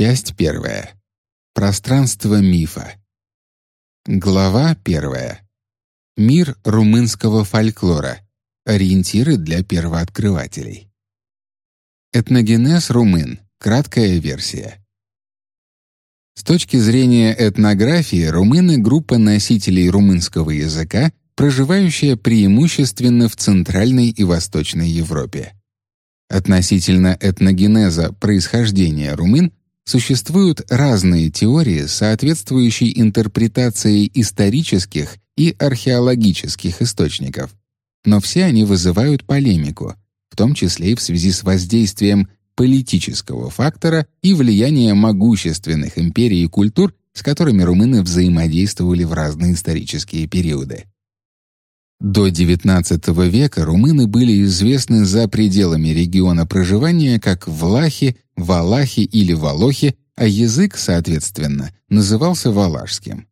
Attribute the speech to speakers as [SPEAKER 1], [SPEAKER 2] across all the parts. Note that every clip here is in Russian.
[SPEAKER 1] Часть первая. Пространство мифа. Глава первая. Мир румынского фольклора. Ориентиры для первооткрывателей. Этногенез румын. Краткая версия. С точки зрения этнографии, румыны — группа носителей румынского языка, проживающая преимущественно в Центральной и Восточной Европе. Относительно этногенеза происхождения румын Существуют разные теории, соответствующие интерпретации исторических и археологических источников, но все они вызывают полемику, в том числе и в связи с воздействием политического фактора и влияния могущественных империй и культур, с которыми румыны взаимодействовали в разные исторические периоды. До XIX века румыны были известны за пределами региона проживания как влахи, валахи или волохи, а язык, соответственно, назывался валашским.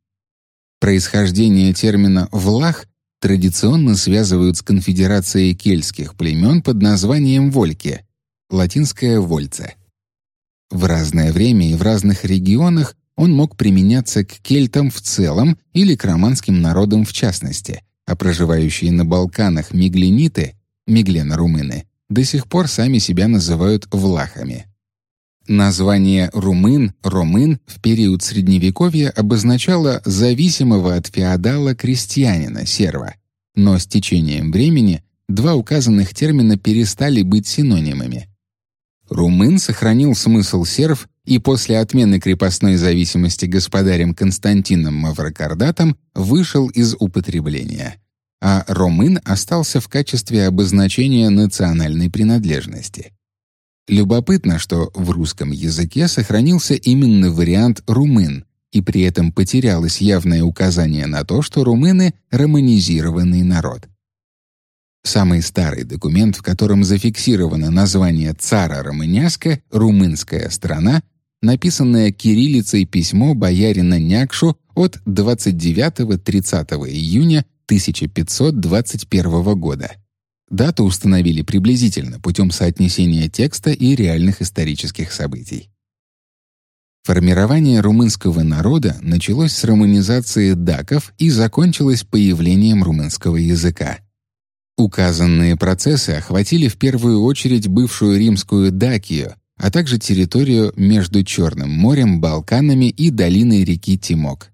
[SPEAKER 1] Происхождение термина «влах» традиционно связывают с конфедерацией кельтских племен под названием Вольки, латинское «вольце». В разное время и в разных регионах он мог применяться к кельтам в целом или к романским народам в частности — а проживающие на Балканах миглениты, миглено-румыны, до сих пор сами себя называют влахами. Название «румын», «ромын» в период Средневековья обозначало зависимого от феодала крестьянина, серва. Но с течением времени два указанных термина перестали быть синонимами. Румын сохранил смысл серв и после отмены крепостной зависимости господарем Константином Маврокардатом вышел из употребления, а ромын остался в качестве обозначения национальной принадлежности. Любопытно, что в русском языке сохранился именно вариант румын, и при этом потерялось явное указание на то, что румыны — романизированный народ. Самый старый документ, в котором зафиксировано название цара Романяска, румынская страна, написанное кириллицей письмо боярина Някшу от 29-30 июня 1521 года. Дату установили приблизительно путем соотнесения текста и реальных исторических событий. Формирование румынского народа началось с романизации даков и закончилось появлением румынского языка. Указанные процессы охватили в первую очередь бывшую римскую Дакию, а также территорию между Черным морем, Балканами и долиной реки Тимок.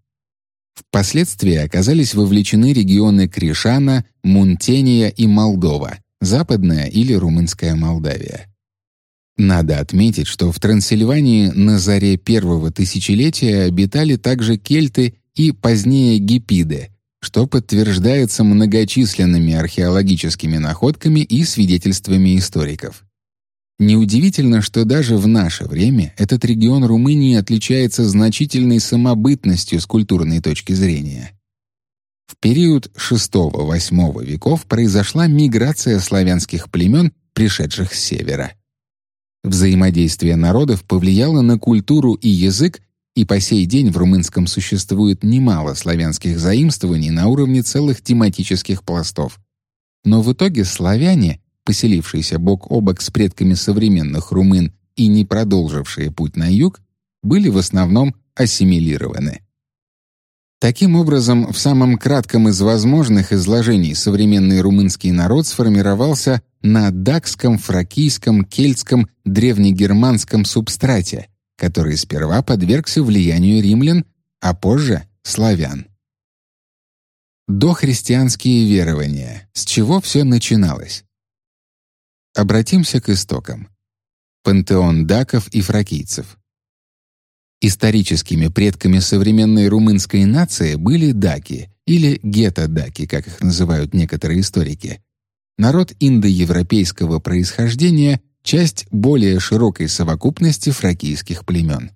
[SPEAKER 1] Впоследствии оказались вовлечены регионы Кришана, Мунтения и Молдова, Западная или Румынская Молдавия. Надо отметить, что в Трансильвании на заре первого тысячелетия обитали также кельты и позднее гипиды, что подтверждается многочисленными археологическими находками и свидетельствами историков. Неудивительно, что даже в наше время этот регион Румынии отличается значительной самобытностью с культурной точки зрения. В период VI-VIII веков произошла миграция славянских племен, пришедших с севера. Взаимодействие народов повлияло на культуру и язык, и по сей день в румынском существует немало славянских заимствований на уровне целых тематических пластов. Но в итоге славяне поселившиеся бок о бок с предками современных румын и не продолжившие путь на юг, были в основном ассимилированы. Таким образом, в самом кратком из возможных изложений современный румынский народ сформировался на дакском, фракийском, кельтском, древнегерманском субстрате, который сперва подвергся влиянию римлян, а позже — славян. Дохристианские верования. С чего все начиналось? Обратимся к истокам. Пантеон даков и фракийцев. Историческими предками современной румынской нации были даки или гетто-даки, как их называют некоторые историки. Народ индоевропейского происхождения, часть более широкой совокупности фракийских племен.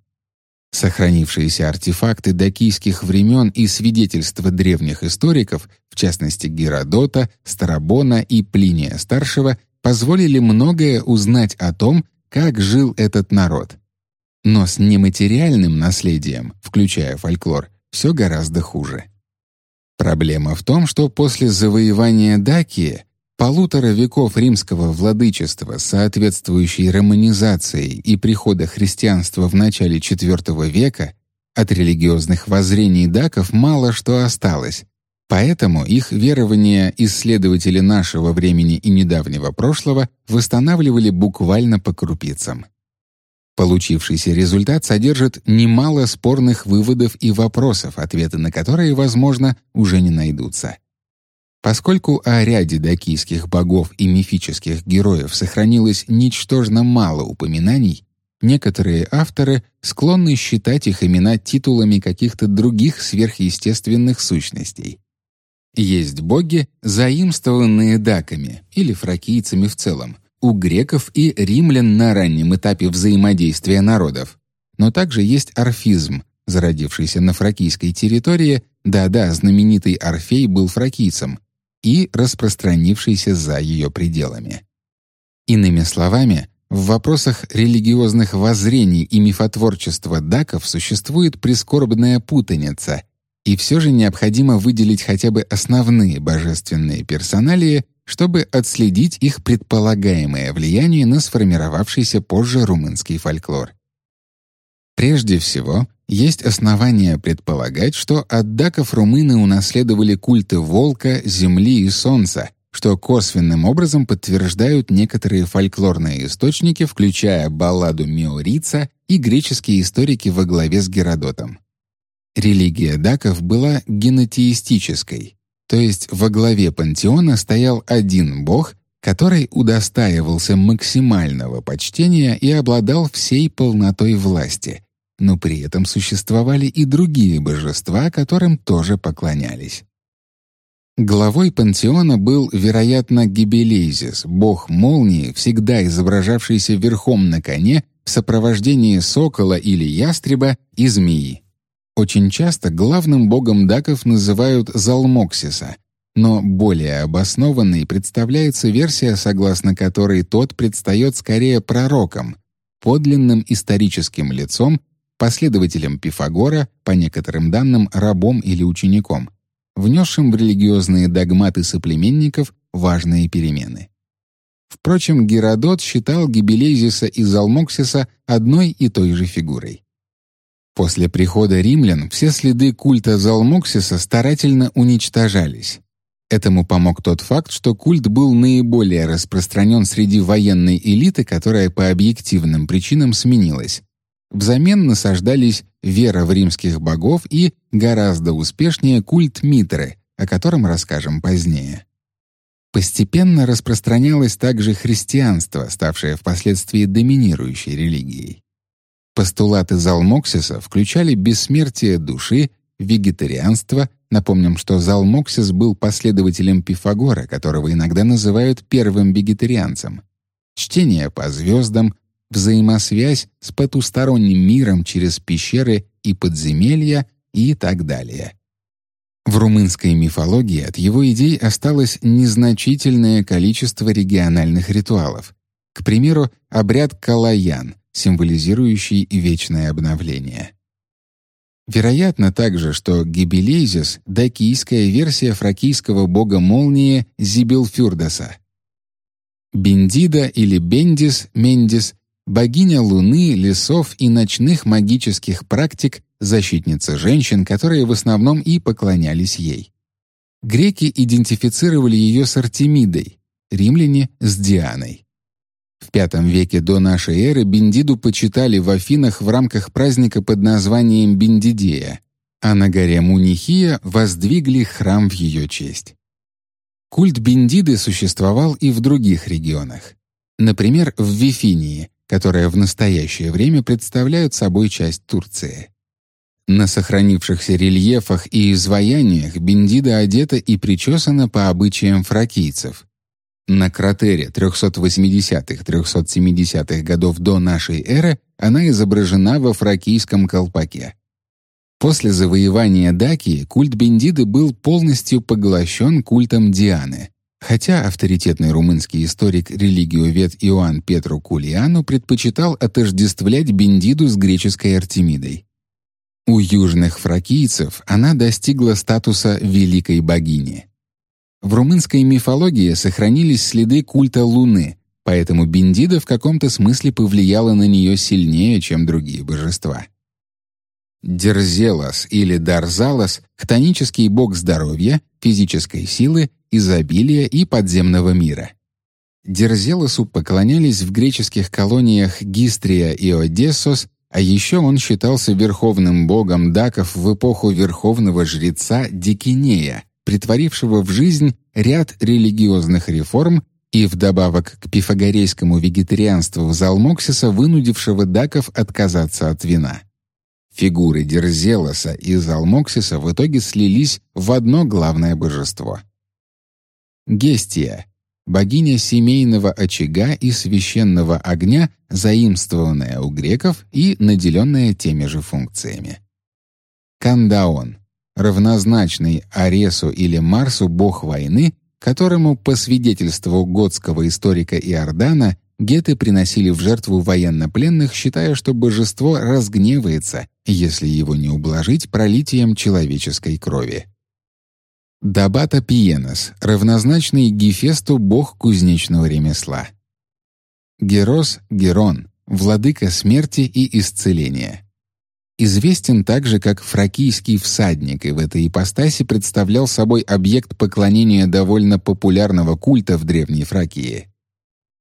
[SPEAKER 1] Сохранившиеся артефакты дакийских времен и свидетельства древних историков, в частности Геродота, Старабона и Плиния Старшего, позволили многое узнать о том, как жил этот народ. Но с нематериальным наследием, включая фольклор, все гораздо хуже. Проблема в том, что после завоевания Дакии полутора веков римского владычества, соответствующей романизации и прихода христианства в начале IV века, от религиозных воззрений даков мало что осталось, поэтому их верования исследователи нашего времени и недавнего прошлого восстанавливали буквально по крупицам. Получившийся результат содержит немало спорных выводов и вопросов, ответы на которые, возможно, уже не найдутся. Поскольку о ряде дакийских богов и мифических героев сохранилось ничтожно мало упоминаний, некоторые авторы склонны считать их имена титулами каких-то других сверхъестественных сущностей. Есть боги, заимствованные даками или фракийцами в целом, у греков и римлян на раннем этапе взаимодействия народов. Но также есть орфизм, зародившийся на фракийской территории, да-да, знаменитый Орфей был фракийцем, и распространившийся за ее пределами. Иными словами, в вопросах религиозных воззрений и мифотворчества даков существует прискорбная путаница, и все же необходимо выделить хотя бы основные божественные персоналии, чтобы отследить их предполагаемое влияние на сформировавшийся позже румынский фольклор. Прежде всего, есть основания предполагать, что от даков румыны унаследовали культы волка, земли и солнца, что косвенным образом подтверждают некоторые фольклорные источники, включая балладу Миорица и греческие историки во главе с Геродотом. Религия даков была генотеистической, то есть во главе пантеона стоял один бог, который удостаивался максимального почтения и обладал всей полнотой власти, но при этом существовали и другие божества, которым тоже поклонялись. Главой пантеона был, вероятно, Гибелейзис, бог молнии, всегда изображавшийся верхом на коне в сопровождении сокола или ястреба и змеи. Очень часто главным богом даков называют Залмоксиса, но более обоснованной представляется версия, согласно которой тот предстает скорее пророком, подлинным историческим лицом, последователем Пифагора, по некоторым данным, рабом или учеником, внесшим в религиозные догматы соплеменников важные перемены. Впрочем, Геродот считал Гибелезиса и Залмоксиса одной и той же фигурой. После прихода римлян все следы культа Залмоксиса старательно уничтожались. Этому помог тот факт, что культ был наиболее распространен среди военной элиты, которая по объективным причинам сменилась, Взамен насаждались вера в римских богов и, гораздо успешнее, культ Митры, о котором расскажем позднее. Постепенно распространялось также христианство, ставшее впоследствии доминирующей религией. Постулаты Залмоксиса включали бессмертие души, вегетарианство, напомним, что Залмоксис был последователем Пифагора, которого иногда называют первым вегетарианцем, чтение по звездам, взаимосвязь с потусторонним миром через пещеры и подземелья и так далее. В румынской мифологии от его идей осталось незначительное количество региональных ритуалов. К примеру, обряд Калаян, символизирующий вечное обновление. Вероятно также, что Гибелейзис — дакийская версия фракийского бога молнии Зибелфюрдаса. Бендида или Бендис, Мендис богиня луны, лесов и ночных магических практик, защитница женщин, которые в основном и поклонялись ей. Греки идентифицировали ее с Артемидой, римляне — с Дианой. В V веке до нашей эры Бендиду почитали в Афинах в рамках праздника под названием Бендидея, а на горе Мунихия воздвигли храм в ее честь. Культ Бендиды существовал и в других регионах. Например, в Вифинии, которые в настоящее время представляют собой часть Турции. На сохранившихся рельефах и изваяниях Бендида одета и причесана по обычаям фракийцев. На кратере 380-370-х годов до нашей эры она изображена во фракийском колпаке. После завоевания Дакии культ Бендиды был полностью поглощен культом Дианы, Хотя авторитетный румынский историк-религиовед Иоанн Петру Кулиану предпочитал отождествлять Бендиду с греческой Артемидой. У южных фракийцев она достигла статуса великой богини. В румынской мифологии сохранились следы культа Луны, поэтому Бендида в каком-то смысле повлияла на нее сильнее, чем другие божества. Дерзелос или Дарзалос — хтонический бог здоровья, физической силы, изобилия и подземного мира. Дерзелосу поклонялись в греческих колониях Гистрия и Одессос, а еще он считался верховным богом даков в эпоху верховного жреца Дикинея, притворившего в жизнь ряд религиозных реформ и вдобавок к пифагорейскому вегетарианству Залмоксиса, вынудившего даков отказаться от вина. Фигуры Дерзелоса и Залмоксиса в итоге слились в одно главное божество. Гестия — богиня семейного очага и священного огня, заимствованная у греков и наделенная теми же функциями. Кандаон — равнозначный Аресу или Марсу бог войны, которому, по свидетельству готского историка Иордана, геты приносили в жертву военнопленных, считая, что божество разгневается, если его не ублажить пролитием человеческой крови. Дабата Пиенос, равнозначный Гефесту бог кузнечного ремесла. Герос Герон, владыка смерти и исцеления. Известен также как фракийский всадник, и в этой ипостаси представлял собой объект поклонения довольно популярного культа в Древней Фракии.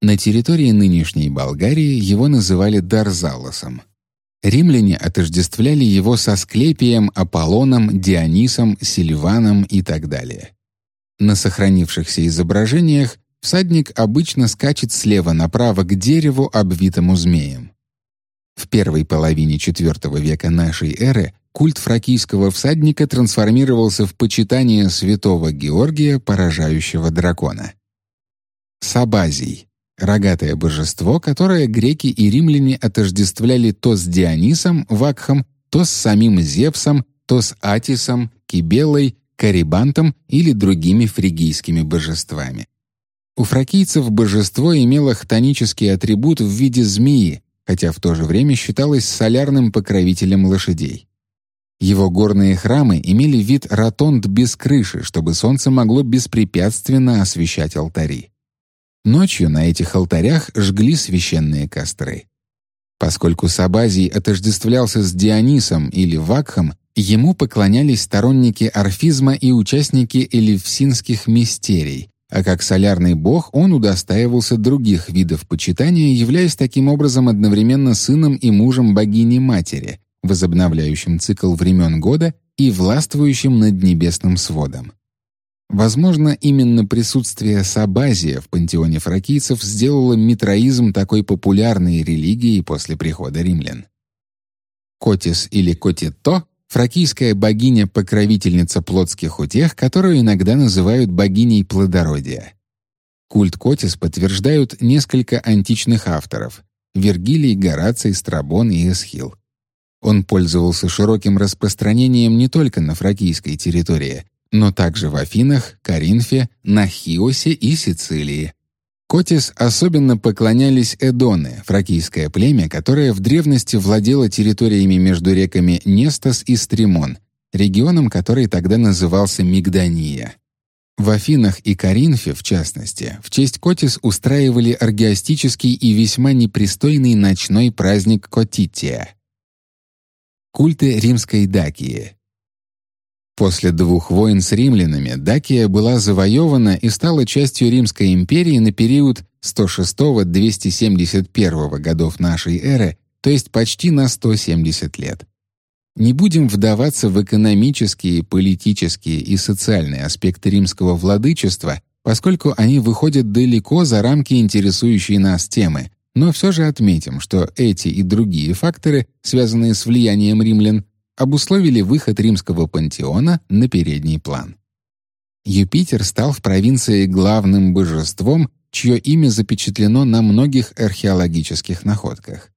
[SPEAKER 1] На территории нынешней Болгарии его называли Дарзалосом. Римляне отождествляли его со Склепием, Аполлоном, Дионисом, Сильваном и так далее. На сохранившихся изображениях всадник обычно скачет слева направо к дереву, обвитому змеем. В первой половине IV века нашей эры культ фракийского всадника трансформировался в почитание святого Георгия, поражающего дракона. Сабазий Рогатое божество, которое греки и римляне отождествляли то с Дионисом, Вакхом, то с самим Зевсом, то с Атисом, Кибелой, Карибантом или другими фригийскими божествами. У фракийцев божество имело хтонический атрибут в виде змеи, хотя в то же время считалось солярным покровителем лошадей. Его горные храмы имели вид ротонд без крыши, чтобы солнце могло беспрепятственно освещать алтари. Ночью на этих алтарях жгли священные костры. Поскольку Сабазий отождествлялся с Дионисом или Вакхом, ему поклонялись сторонники орфизма и участники элевсинских мистерий, а как солярный бог он удостаивался других видов почитания, являясь таким образом одновременно сыном и мужем богини-матери, возобновляющим цикл времен года и властвующим над небесным сводом. Возможно, именно присутствие Сабазия в пантеоне фракийцев сделало митроизм такой популярной религией после прихода римлян. Котис или Котито — фракийская богиня-покровительница плотских утех, которую иногда называют богиней плодородия. Культ Котис подтверждают несколько античных авторов — Вергилий, Гораций, Страбон и Эсхил. Он пользовался широким распространением не только на фракийской территории — но также в Афинах, Коринфе, на Хиосе и Сицилии. Котис особенно поклонялись Эдоны, фракийское племя, которое в древности владело территориями между реками Нестос и Стримон, регионом который тогда назывался Мигдания. В Афинах и Коринфе, в частности, в честь Котис устраивали аргиастический и весьма непристойный ночной праздник Котития. Культы римской Дакии — После двух войн с римлянами Дакия была завоевана и стала частью Римской империи на период 106-271 годов нашей эры, то есть почти на 170 лет. Не будем вдаваться в экономические, политические и социальные аспекты римского владычества, поскольку они выходят далеко за рамки интересующей нас темы, но все же отметим, что эти и другие факторы, связанные с влиянием римлян, обусловили выход римского пантеона на передний план. Юпитер стал в провинции главным божеством, чье имя запечатлено на многих археологических находках.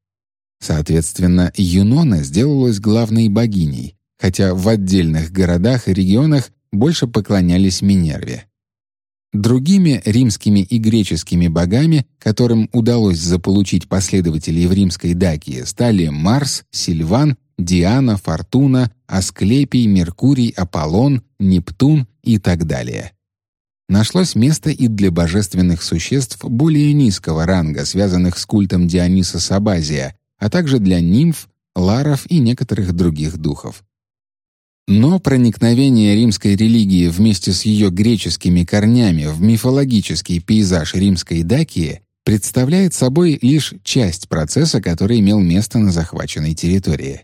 [SPEAKER 1] Соответственно, Юнона сделалась главной богиней, хотя в отдельных городах и регионах больше поклонялись Минерве. Другими римскими и греческими богами, которым удалось заполучить последователей в римской Дакии, стали Марс, Сильван Диана, Фортуна, Асклепий, Меркурий, Аполлон, Нептун и так далее. нашлось место и для божественных существ более низкого ранга, связанных с культом Диониса Сабазия, а также для нимф, ларов и некоторых других духов. Но проникновение римской религии вместе с ее греческими корнями в мифологический пейзаж римской Дакии представляет собой лишь часть процесса, который имел место на захваченной территории.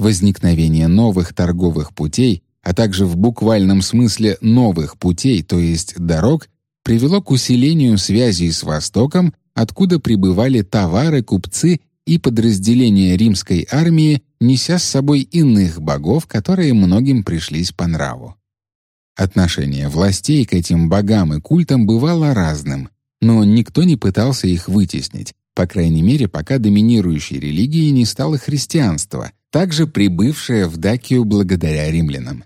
[SPEAKER 1] Возникновение новых торговых путей, а также в буквальном смысле новых путей, то есть дорог, привело к усилению связей с Востоком, откуда прибывали товары, купцы и подразделения римской армии, неся с собой иных богов, которые многим пришлись по нраву. Отношение властей к этим богам и культам бывало разным, но никто не пытался их вытеснить, по крайней мере, пока доминирующей религией не стало христианство, также прибывшее в Дакию благодаря римлянам.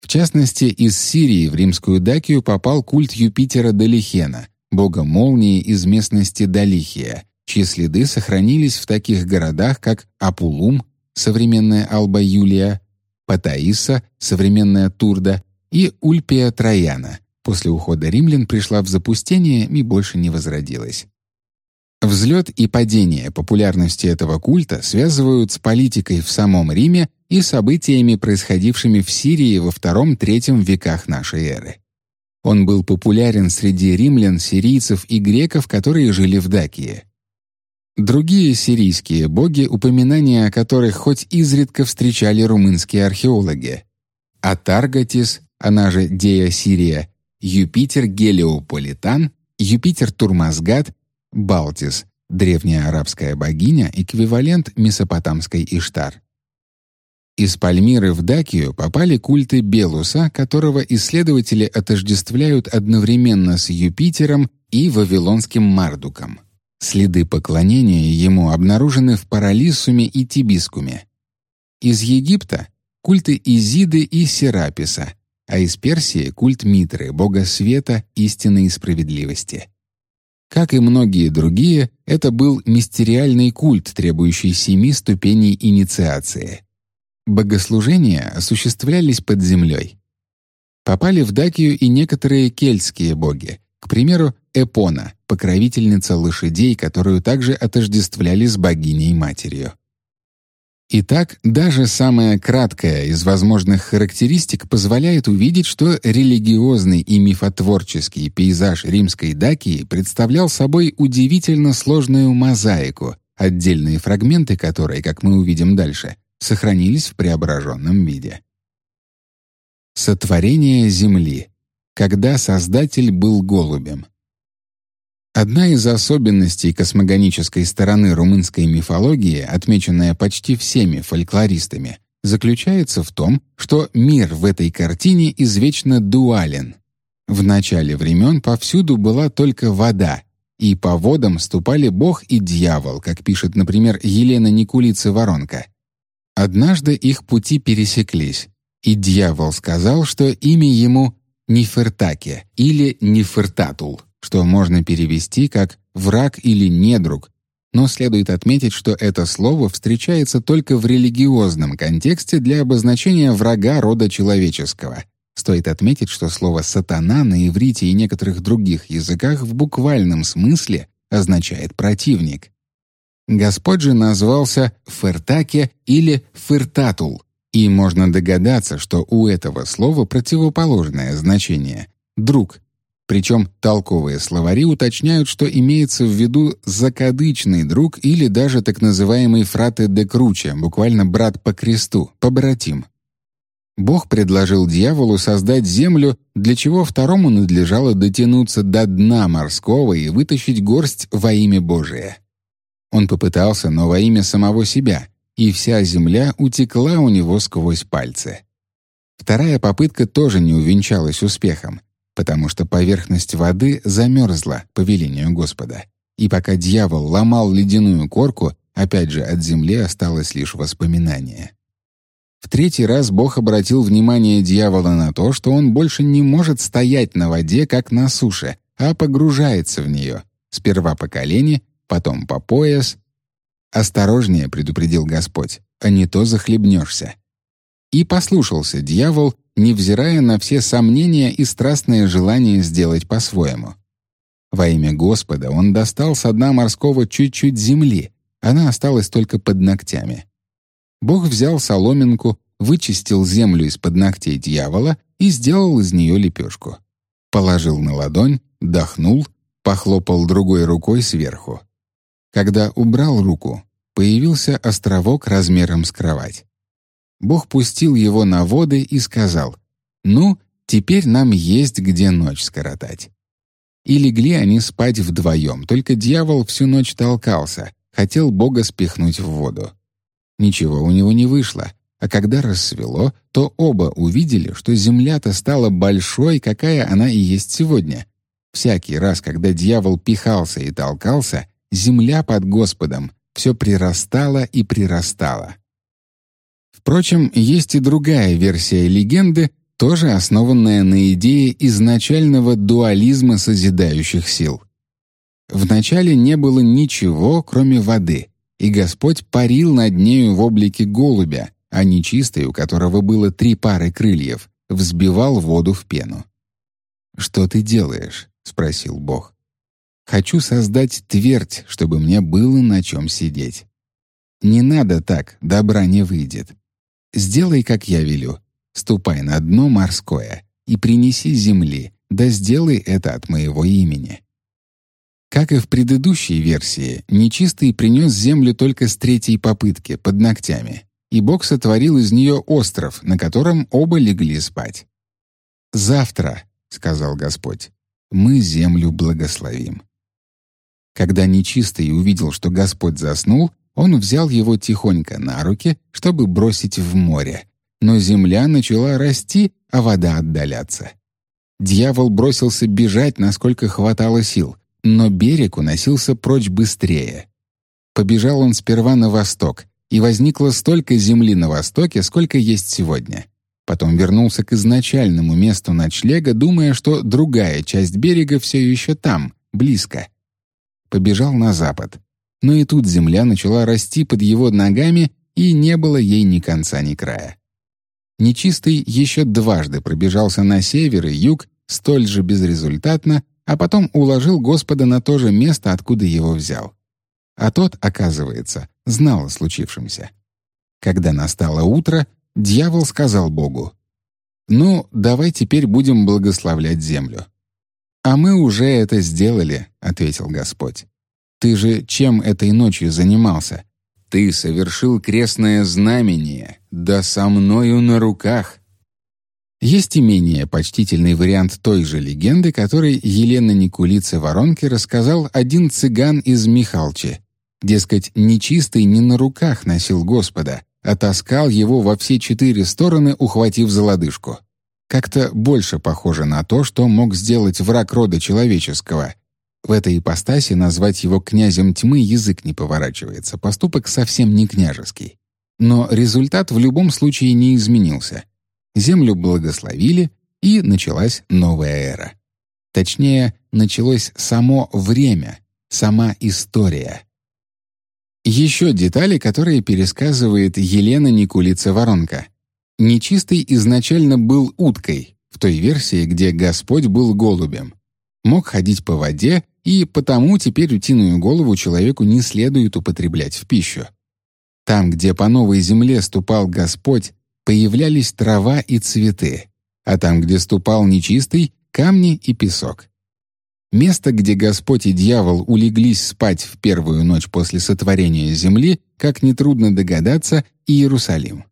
[SPEAKER 1] В частности, из Сирии в римскую Дакию попал культ Юпитера Далихена, бога молнии из местности Далихия, чьи следы сохранились в таких городах, как Апулум, современная Алба Юлия, Патаиса, современная Турда, и Ульпия Трояна. После ухода римлян пришла в запустение и больше не возродилась. Взлет и падение популярности этого культа связывают с политикой в самом Риме и событиями, происходившими в Сирии во II-III веках нашей эры. Он был популярен среди римлян, сирийцев и греков, которые жили в Дакии. Другие сирийские боги, упоминания о которых хоть изредка встречали румынские археологи. Атаргатис, она же Дея Сирия, Юпитер Гелиополитан, Юпитер Турмазгат, Балтис, древняя арабская богиня, эквивалент месопотамской Иштар. Из Пальмиры в Дакию попали культы Белуса, которого исследователи отождествляют одновременно с Юпитером и вавилонским Мардуком. Следы поклонения ему обнаружены в Паралиссуме и Тибискуме. Из Египта — культы Изиды и Сераписа, а из Персии — культ Митры, бога света, истины и справедливости. Как и многие другие, это был мистериальный культ, требующий семи ступеней инициации. Богослужения осуществлялись под землей. Попали в Дакию и некоторые кельтские боги, к примеру, Эпона, покровительница лошадей, которую также отождествляли с богиней-матерью. Итак, даже самая краткая из возможных характеристик позволяет увидеть, что религиозный и мифотворческий пейзаж римской Дакии представлял собой удивительно сложную мозаику, отдельные фрагменты которой, как мы увидим дальше, сохранились в преображенном виде. Сотворение Земли. Когда Создатель был голубем. Одна из особенностей космогонической стороны румынской мифологии, отмеченная почти всеми фольклористами, заключается в том, что мир в этой картине извечно дуален. В начале времен повсюду была только вода, и по водам ступали бог и дьявол, как пишет, например, Елена Никулица-Воронка. Однажды их пути пересеклись, и дьявол сказал, что имя ему Нефертаке или Нефертатул что можно перевести как «враг» или «недруг», но следует отметить, что это слово встречается только в религиозном контексте для обозначения врага рода человеческого. Стоит отметить, что слово «сатана» на иврите и некоторых других языках в буквальном смысле означает «противник». Господь же назвался Фертаке или Фертатул, и можно догадаться, что у этого слова противоположное значение — «друг», причем толковые словари уточняют, что имеется в виду закадычный друг или даже так называемый фрате де круче, буквально брат по кресту, побратим. Бог предложил дьяволу создать землю, для чего второму надлежало дотянуться до дна морского и вытащить горсть во имя Божие. Он попытался, но во имя самого себя, и вся земля утекла у него сквозь пальцы. Вторая попытка тоже не увенчалась успехом потому что поверхность воды замерзла по велению Господа. И пока дьявол ломал ледяную корку, опять же от земли осталось лишь воспоминание. В третий раз Бог обратил внимание дьявола на то, что он больше не может стоять на воде, как на суше, а погружается в нее, сперва по колени, потом по пояс. «Осторожнее», — предупредил Господь, — «а не то захлебнешься». И послушался дьявол, невзирая на все сомнения и страстное желание сделать по-своему. Во имя Господа он достал с дна морского чуть-чуть земли, она осталась только под ногтями. Бог взял соломинку, вычистил землю из-под ногтей дьявола и сделал из нее лепешку. Положил на ладонь, дохнул, похлопал другой рукой сверху. Когда убрал руку, появился островок размером с кровать. Бог пустил его на воды и сказал, «Ну, теперь нам есть где ночь скоротать». И легли они спать вдвоем, только дьявол всю ночь толкался, хотел Бога спихнуть в воду. Ничего у него не вышло, а когда рассвело, то оба увидели, что земля-то стала большой, какая она и есть сегодня. Всякий раз, когда дьявол пихался и толкался, земля под Господом все прирастала и прирастала. Впрочем, есть и другая версия легенды, тоже основанная на идее изначального дуализма созидающих сил. Вначале не было ничего, кроме воды, и Господь парил над нею в облике голубя, а нечистый, у которого было три пары крыльев, взбивал воду в пену. «Что ты делаешь?» — спросил Бог. «Хочу создать твердь, чтобы мне было на чем сидеть. Не надо так, добра не выйдет. Сделай, как я велю. Ступай на дно морское и принеси земли, да сделай это от моего имени». Как и в предыдущей версии, нечистый принес землю только с третьей попытки, под ногтями и Бог сотворил из нее остров, на котором оба легли спать. «Завтра», — сказал Господь, — «мы землю благословим». Когда нечистый увидел, что Господь заснул, он взял его тихонько на руки, чтобы бросить в море. Но земля начала расти, а вода отдаляться. Дьявол бросился бежать, насколько хватало сил, но берег уносился прочь быстрее. Побежал он сперва на восток, и возникло столько земли на востоке, сколько есть сегодня. Потом вернулся к изначальному месту ночлега, думая, что другая часть берега все еще там, близко. Побежал на запад. Но и тут земля начала расти под его ногами, и не было ей ни конца, ни края. Нечистый еще дважды пробежался на север и юг, столь же безрезультатно, а потом уложил Господа на то же место, откуда его взял. А тот, оказывается, знал о случившемся. Когда настало утро, дьявол сказал Богу, «Ну, давай теперь будем благословлять землю». «А мы уже это сделали», — ответил Господь. «Ты же чем этой ночью занимался? Ты совершил крестное знамение, да со мною на руках». Есть и менее почтительный вариант той же легенды, который Елена Никулица-Воронки рассказал один цыган из Михалчи, Дескать, нечистый не на руках носил Господа, а таскал его во все четыре стороны, ухватив за лодыжку. Как-то больше похоже на то, что мог сделать враг рода человеческого. В этой ипостаси назвать его князем тьмы язык не поворачивается, поступок совсем не княжеский. Но результат в любом случае не изменился. Землю благословили, и началась новая эра. Точнее, началось само время, сама история. Еще детали, которые пересказывает Елена Никулица-Воронка. Нечистый изначально был уткой, в той версии, где Господь был голубем. Мог ходить по воде, и потому теперь утиную голову человеку не следует употреблять в пищу. Там, где по новой земле ступал Господь, появлялись трава и цветы, а там, где ступал нечистый, камни и песок. Место, где Господь и дьявол улеглись спать в первую ночь после сотворения земли, как нетрудно догадаться, Иерусалим.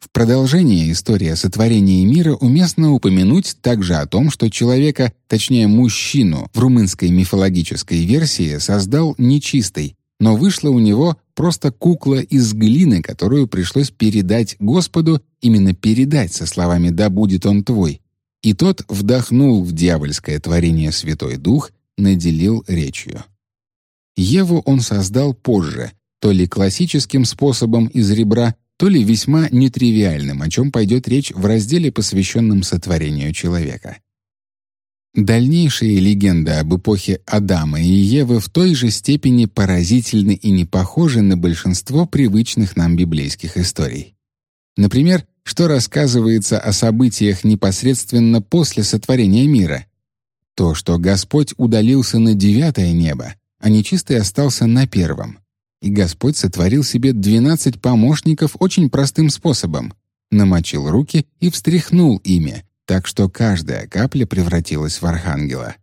[SPEAKER 1] В продолжение истории о сотворении мира уместно упомянуть также о том, что человека, точнее мужчину, в румынской мифологической версии создал нечистый, но вышла у него просто кукла из глины, которую пришлось передать Господу, именно передать со словами «да будет он твой», и тот вдохнул в дьявольское творение Святой Дух, наделил речью. Еву он создал позже, то ли классическим способом из ребра, то ли весьма нетривиальным, о чем пойдет речь в разделе, посвященном сотворению человека. Дальнейшие легенды об эпохе Адама и Евы в той же степени поразительны и не похожи на большинство привычных нам библейских историй. Например, что рассказывается о событиях непосредственно после сотворения мира. То, что Господь удалился на девятое небо, а нечистый остался на первом. И Господь сотворил себе двенадцать помощников очень простым способом. Намочил руки и встряхнул ими, так что каждая капля превратилась в архангела.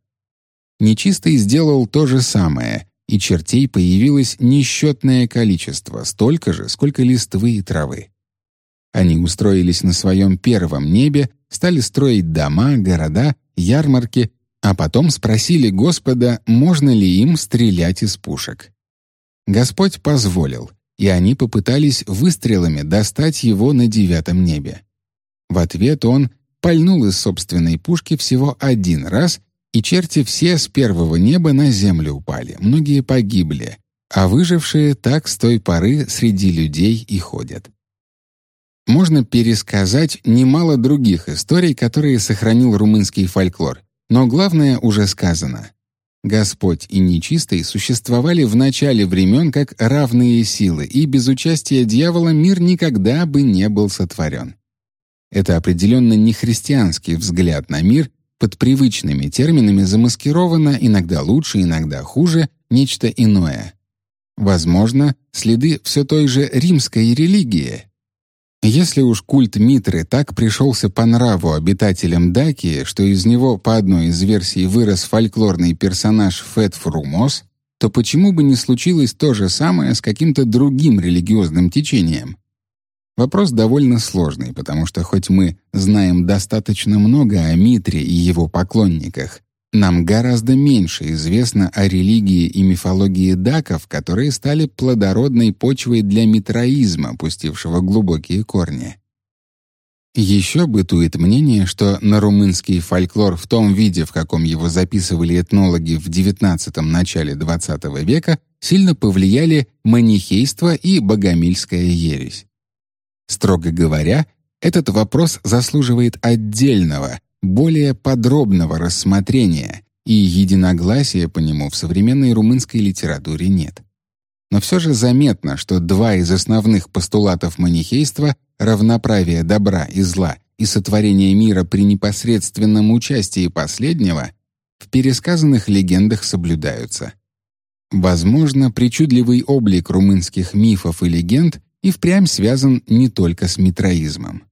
[SPEAKER 1] Нечистый сделал то же самое, и чертей появилось несчетное количество, столько же, сколько листвы и травы. Они устроились на своем первом небе, стали строить дома, города, ярмарки, а потом спросили Господа, можно ли им стрелять из пушек. Господь позволил, и они попытались выстрелами достать его на девятом небе. В ответ он пальнул из собственной пушки всего один раз, и черти все с первого неба на землю упали, многие погибли, а выжившие так с той поры среди людей и ходят. Можно пересказать немало других историй, которые сохранил румынский фольклор, но главное уже сказано. Господь и нечистый существовали в начале времен как равные силы, и без участия дьявола мир никогда бы не был сотворен. Это определенно не христианский взгляд на мир, под привычными терминами замаскировано иногда лучше, иногда хуже нечто иное. Возможно, следы все той же римской религии. Если уж культ Митры так пришелся по нраву обитателям Дакии, что из него по одной из версий вырос фольклорный персонаж Фет Фрумос, то почему бы не случилось то же самое с каким-то другим религиозным течением? Вопрос довольно сложный, потому что хоть мы знаем достаточно много о Митре и его поклонниках, нам гораздо меньше известно о религии и мифологии даков, которые стали плодородной почвой для митраизма, пустившего глубокие корни. Еще бытует мнение, что на румынский фольклор в том виде, в каком его записывали этнологи в XIX – начале XX века, сильно повлияли манихейство и богомильская ересь. Строго говоря, этот вопрос заслуживает отдельного, более подробного рассмотрения, и единогласия по нему в современной румынской литературе нет. Но все же заметно, что два из основных постулатов манихейства — равноправие добра и зла и сотворение мира при непосредственном участии последнего — в пересказанных легендах соблюдаются. Возможно, причудливый облик румынских мифов и легенд и впрямь связан не только с митроизмом.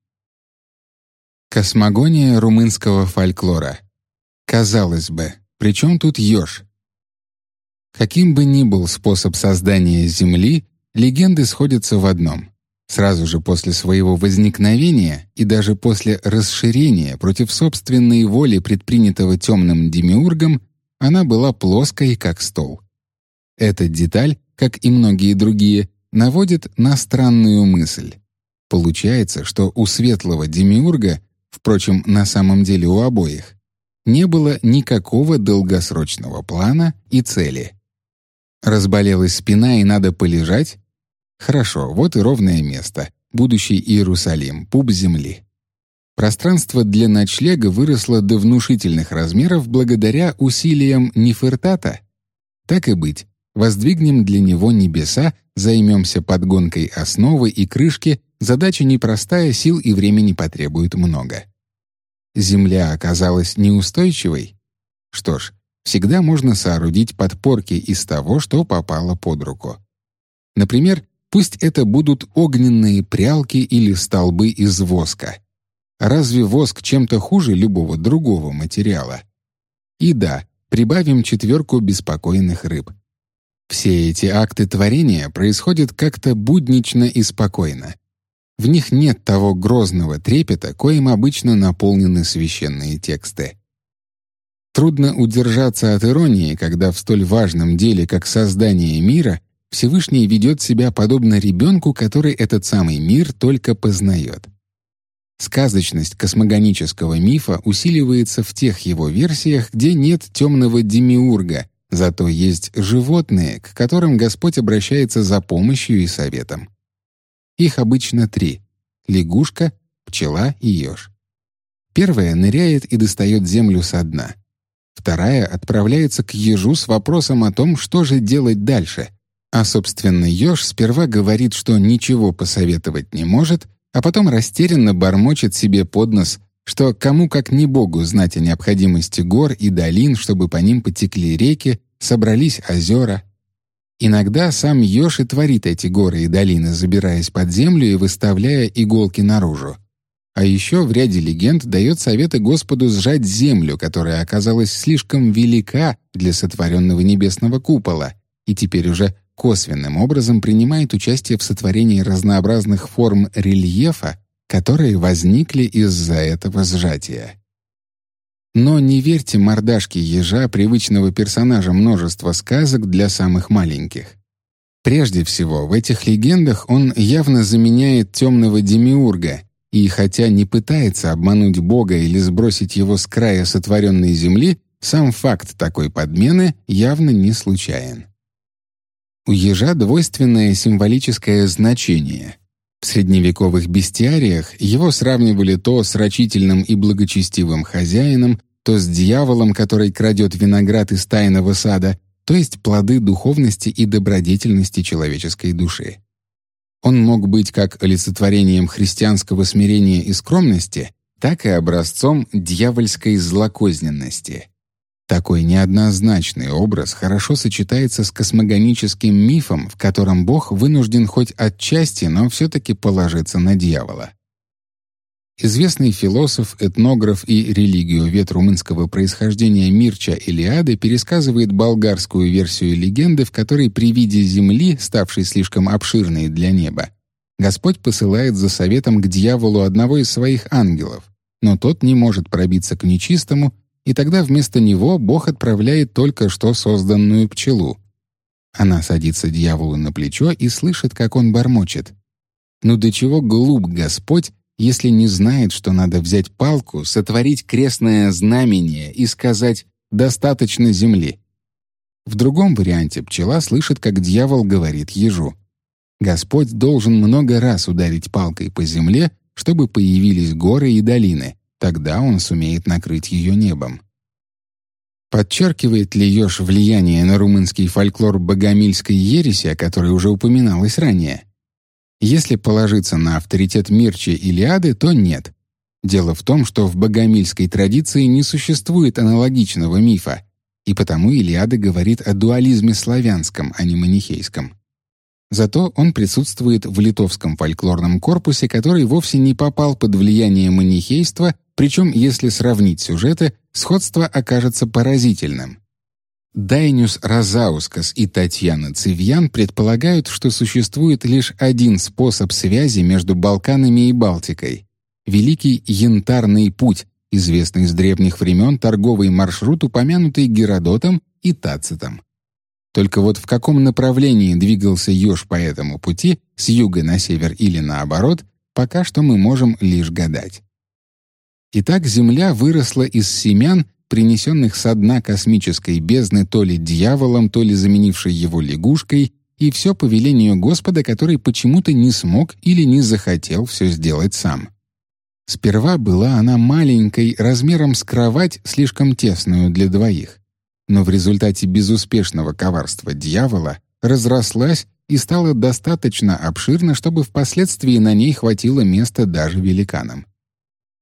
[SPEAKER 1] Космогония румынского фольклора. Казалось бы, при чем тут еж? Каким бы ни был способ создания Земли, легенды сходятся в одном. Сразу же после своего возникновения и даже после расширения против собственной воли, предпринятого темным демиургом, она была плоской, как стол. Эта деталь, как и многие другие, наводит на странную мысль. Получается, что у светлого демиурга, впрочем, на самом деле у обоих, не было никакого долгосрочного плана и цели. Разболелась спина и надо полежать? Хорошо, вот и ровное место, будущий Иерусалим, пуп земли. Пространство для ночлега выросло до внушительных размеров благодаря усилиям Нефертата. Так и быть, воздвигнем для него небеса, займемся подгонкой основы и крышки, задача непростая, сил и времени потребует много. Земля оказалась неустойчивой? Что ж, всегда можно соорудить подпорки из того, что попало под руку. Например, пусть это будут огненные прялки или столбы из воска. Разве воск чем-то хуже любого другого материала? И да, прибавим четверку беспокойных рыб — все эти акты творения происходят как-то буднично и спокойно. В них нет того грозного трепета, коим обычно наполнены священные тексты. Трудно удержаться от иронии, когда в столь важном деле, как создание мира, Всевышний ведет себя подобно ребенку, который этот самый мир только познает. Сказочность космогонического мифа усиливается в тех его версиях, где нет темного демиурга, Зато есть животные, к которым Господь обращается за помощью и советом. Их обычно три — лягушка, пчела и еж. Первая ныряет и достает землю со дна. Вторая отправляется к ежу с вопросом о том, что же делать дальше. А, собственно, еж сперва говорит, что ничего посоветовать не может, а потом растерянно бормочет себе под нос, что кому как не Богу знать о необходимости гор и долин, чтобы по ним потекли реки, собрались озера. Иногда сам еж и творит эти горы и долины, забираясь под землю и выставляя иголки наружу. А еще в ряде легенд дает советы Господу сжать землю, которая оказалась слишком велика для сотворенного небесного купола, и теперь уже косвенным образом принимает участие в сотворении разнообразных форм рельефа, которые возникли из-за этого сжатия. Но не верьте мордашке ежа, привычного персонажа множества сказок для самых маленьких. Прежде всего, в этих легендах он явно заменяет темного демиурга, и хотя не пытается обмануть Бога или сбросить его с края сотворенной земли, сам факт такой подмены явно не случайен. У ежа двойственное символическое значение. В средневековых бестиариях его сравнивали то с рачительным и благочестивым хозяином, то с дьяволом, который крадет виноград из тайного сада, то есть плоды духовности и добродетельности человеческой души. Он мог быть как олицетворением христианского смирения и скромности, так и образцом дьявольской злокозненности. Такой неоднозначный образ хорошо сочетается с космогоническим мифом, в котором Бог вынужден хоть отчасти, но все-таки положиться на дьявола. Известный философ, этнограф и религиовед румынского происхождения Мирча Илиады пересказывает болгарскую версию легенды, в которой при виде земли, ставшей слишком обширной для неба, Господь посылает за советом к дьяволу одного из своих ангелов, но тот не может пробиться к нечистому и тогда вместо него Бог отправляет только что созданную пчелу. Она садится дьяволу на плечо и слышит, как он бормочет. «Ну до чего глуп Господь, если не знает, что надо взять палку, сотворить крестное знамение и сказать «достаточно земли». В другом варианте пчела слышит, как дьявол говорит ежу. Господь должен много раз ударить палкой по земле, чтобы появились горы и долины, Тогда он сумеет накрыть ее небом. Подчеркивает ли Ёж влияние на румынский фольклор богомильской ереси, о которой уже упоминалось ранее? Если положиться на авторитет Мирчи Илиады, то нет. Дело в том, что в богомильской традиции не существует аналогичного мифа, и потому Илиада говорит о дуализме славянском, а не манихейском. Зато он присутствует в литовском фольклорном корпусе, который вовсе не попал под влияние манихейства, причем, если сравнить сюжеты, сходство окажется поразительным. Дайнюс Розаускас и Татьяна Цивьян предполагают, что существует лишь один способ связи между Балканами и Балтикой — Великий Янтарный путь, известный с древних времен торговый маршрут, упомянутый Геродотом и Тацитом. Только вот в каком направлении двигался еж по этому пути, с юга на север или наоборот, пока что мы можем лишь гадать. Итак, Земля выросла из семян, принесенных со дна космической бездны то ли дьяволом, то ли заменившей его лягушкой, и все по велению Господа, который почему-то не смог или не захотел все сделать сам. Сперва была она маленькой, размером с кровать, слишком тесную для двоих но в результате безуспешного коварства дьявола разрослась и стала достаточно обширна, чтобы впоследствии на ней хватило места даже великанам.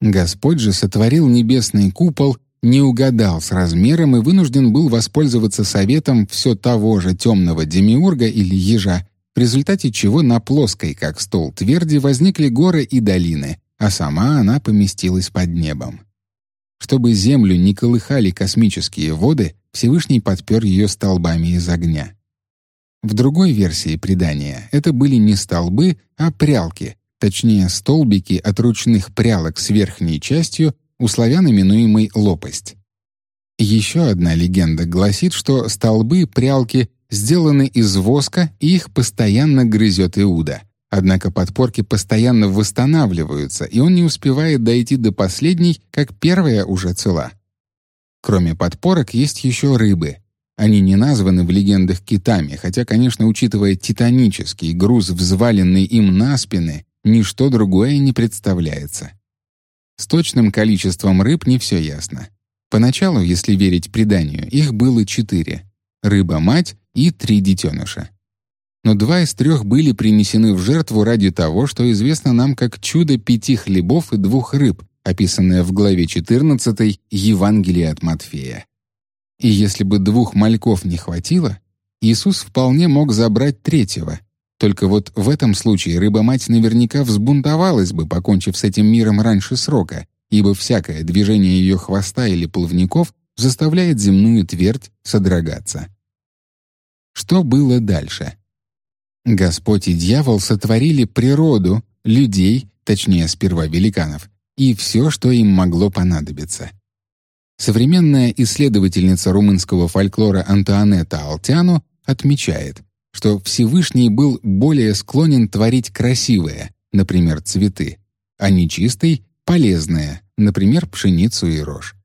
[SPEAKER 1] Господь же сотворил небесный купол, не угадал с размером и вынужден был воспользоваться советом все того же темного демиурга или ежа, в результате чего на плоской, как стол тверди, возникли горы и долины, а сама она поместилась под небом. Чтобы землю не колыхали космические воды, Всевышний подпер ее столбами из огня. В другой версии предания это были не столбы, а прялки, точнее столбики от ручных прялок с верхней частью, у славян именуемой лопасть. Еще одна легенда гласит, что столбы-прялки сделаны из воска, и их постоянно грызет Иуда. Однако подпорки постоянно восстанавливаются, и он не успевает дойти до последней, как первая уже цела. Кроме подпорок есть еще рыбы. Они не названы в легендах китами, хотя, конечно, учитывая титанический груз, взваленный им на спины, ничто другое не представляется. С точным количеством рыб не все ясно. Поначалу, если верить преданию, их было четыре — рыба-мать и три детеныша. Но два из трех были принесены в жертву ради того, что известно нам как чудо пяти хлебов и двух рыб, описанное в главе 14 Евангелия от Матфея. И если бы двух мальков не хватило, Иисус вполне мог забрать третьего. Только вот в этом случае рыба-мать наверняка взбунтовалась бы, покончив с этим миром раньше срока, ибо всякое движение ее хвоста или плавников заставляет земную твердь содрогаться. Что было дальше? Господь и дьявол сотворили природу, людей, точнее, сперва великанов, и все, что им могло понадобиться. Современная исследовательница румынского фольклора Антуанетта Алтяну отмечает, что Всевышний был более склонен творить красивое, например, цветы, а нечистый — полезное, например, пшеницу и рожь.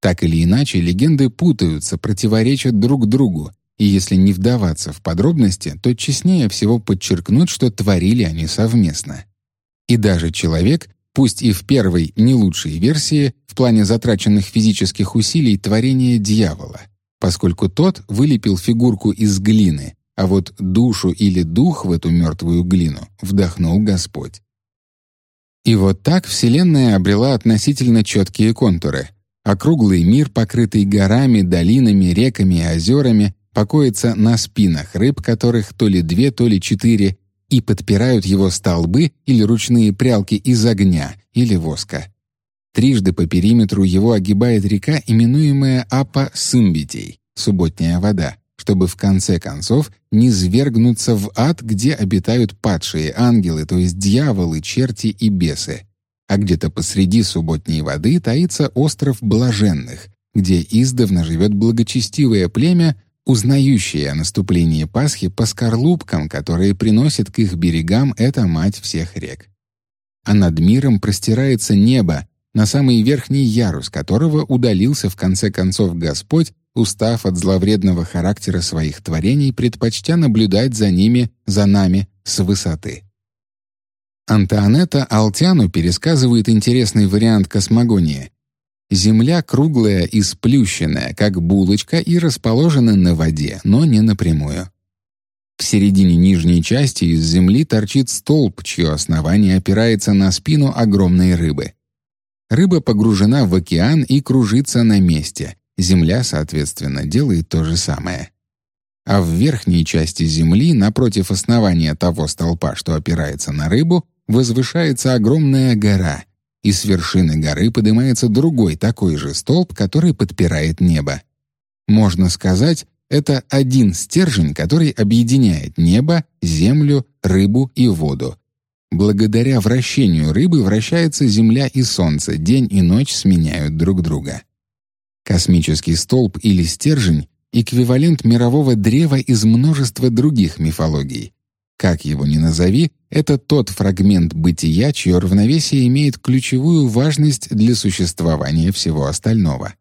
[SPEAKER 1] Так или иначе, легенды путаются, противоречат друг другу, и если не вдаваться в подробности, то честнее всего подчеркнуть, что творили они совместно. И даже человек, пусть и в первой, не лучшей версии, в плане затраченных физических усилий творения дьявола, поскольку тот вылепил фигурку из глины, а вот душу или дух в эту мертвую глину вдохнул Господь. И вот так Вселенная обрела относительно четкие контуры. Округлый мир, покрытый горами, долинами, реками и озерами, покоится на спинах рыб, которых то ли две, то ли четыре, и подпирают его столбы или ручные прялки из огня или воска. Трижды по периметру его огибает река, именуемая Апа Сымбитей, субботняя вода, чтобы в конце концов не свергнуться в ад, где обитают падшие ангелы, то есть дьяволы, черти и бесы. А где-то посреди субботней воды таится остров Блаженных, где издавна живет благочестивое племя, узнающие о наступлении Пасхи по скорлупкам, которые приносит к их берегам эта мать всех рек. А над миром простирается небо, на самый верхний ярус которого удалился в конце концов Господь, устав от зловредного характера своих творений, предпочтя наблюдать за ними, за нами, с высоты. Антуанетта Алтяну пересказывает интересный вариант космогонии, Земля круглая и сплющенная, как булочка, и расположена на воде, но не напрямую. В середине нижней части из земли торчит столб, чье основание опирается на спину огромной рыбы. Рыба погружена в океан и кружится на месте. Земля, соответственно, делает то же самое. А в верхней части земли, напротив основания того столпа, что опирается на рыбу, возвышается огромная гора — и с вершины горы поднимается другой такой же столб, который подпирает небо. Можно сказать, это один стержень, который объединяет небо, землю, рыбу и воду. Благодаря вращению рыбы вращается Земля и Солнце, день и ночь сменяют друг друга. Космический столб или стержень — эквивалент мирового древа из множества других мифологий. Как его ни назови, это тот фрагмент бытия, чье равновесие имеет ключевую важность для существования всего остального.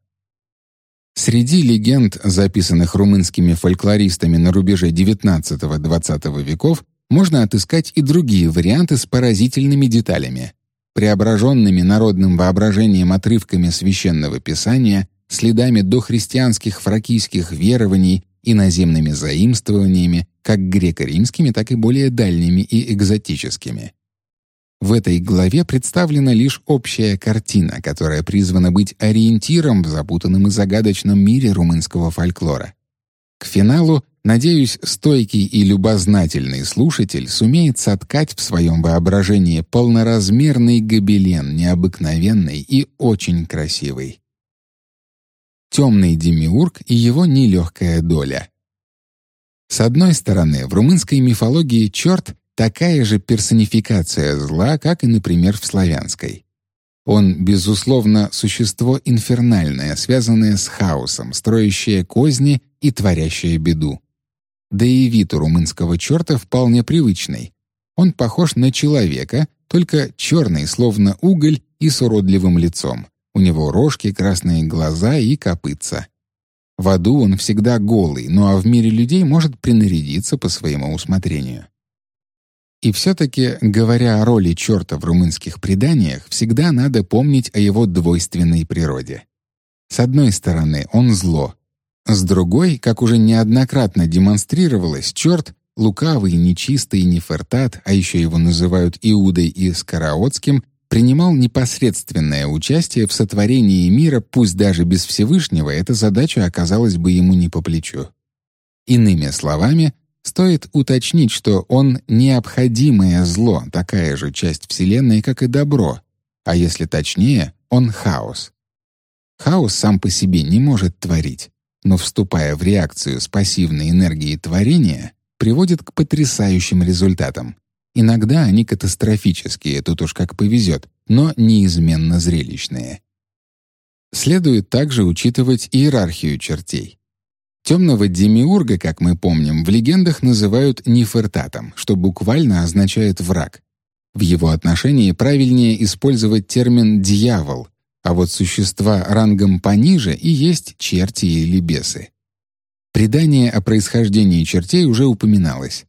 [SPEAKER 1] Среди легенд, записанных румынскими фольклористами на рубеже XIX-XX веков, можно отыскать и другие варианты с поразительными деталями, преображенными народным воображением отрывками священного писания, следами дохристианских фракийских верований иноземными заимствованиями, как греко-римскими, так и более дальними и экзотическими. В этой главе представлена лишь общая картина, которая призвана быть ориентиром в запутанном и загадочном мире румынского фольклора. К финалу, надеюсь, стойкий и любознательный слушатель сумеет соткать в своем воображении полноразмерный гобелен, необыкновенный и очень красивый темный демиург и его нелегкая доля. С одной стороны, в румынской мифологии черт — такая же персонификация зла, как и, например, в славянской. Он, безусловно, существо инфернальное, связанное с хаосом, строящее козни и творящее беду. Да и вид у румынского черта вполне привычный. Он похож на человека, только черный, словно уголь, и с уродливым лицом. У него рожки, красные глаза и копытца. В аду он всегда голый, ну а в мире людей может принарядиться по своему усмотрению. И все-таки, говоря о роли черта в румынских преданиях, всегда надо помнить о его двойственной природе. С одной стороны, он зло. С другой, как уже неоднократно демонстрировалось, черт лукавый, нечистый Нефертат, а еще его называют Иудой и Скараотским, принимал непосредственное участие в сотворении мира, пусть даже без Всевышнего, эта задача оказалась бы ему не по плечу. Иными словами, стоит уточнить, что он необходимое зло, такая же часть Вселенной, как и добро, а если точнее, он хаос. Хаос сам по себе не может творить, но вступая в реакцию с пассивной энергией творения, приводит к потрясающим результатам. Иногда они катастрофические, тут уж как повезет, но неизменно зрелищные. Следует также учитывать иерархию чертей. Темного демиурга, как мы помним, в легендах называют Нефертатом, что буквально означает «враг». В его отношении правильнее использовать термин «дьявол», а вот существа рангом пониже и есть черти или бесы. Предание о происхождении чертей уже упоминалось.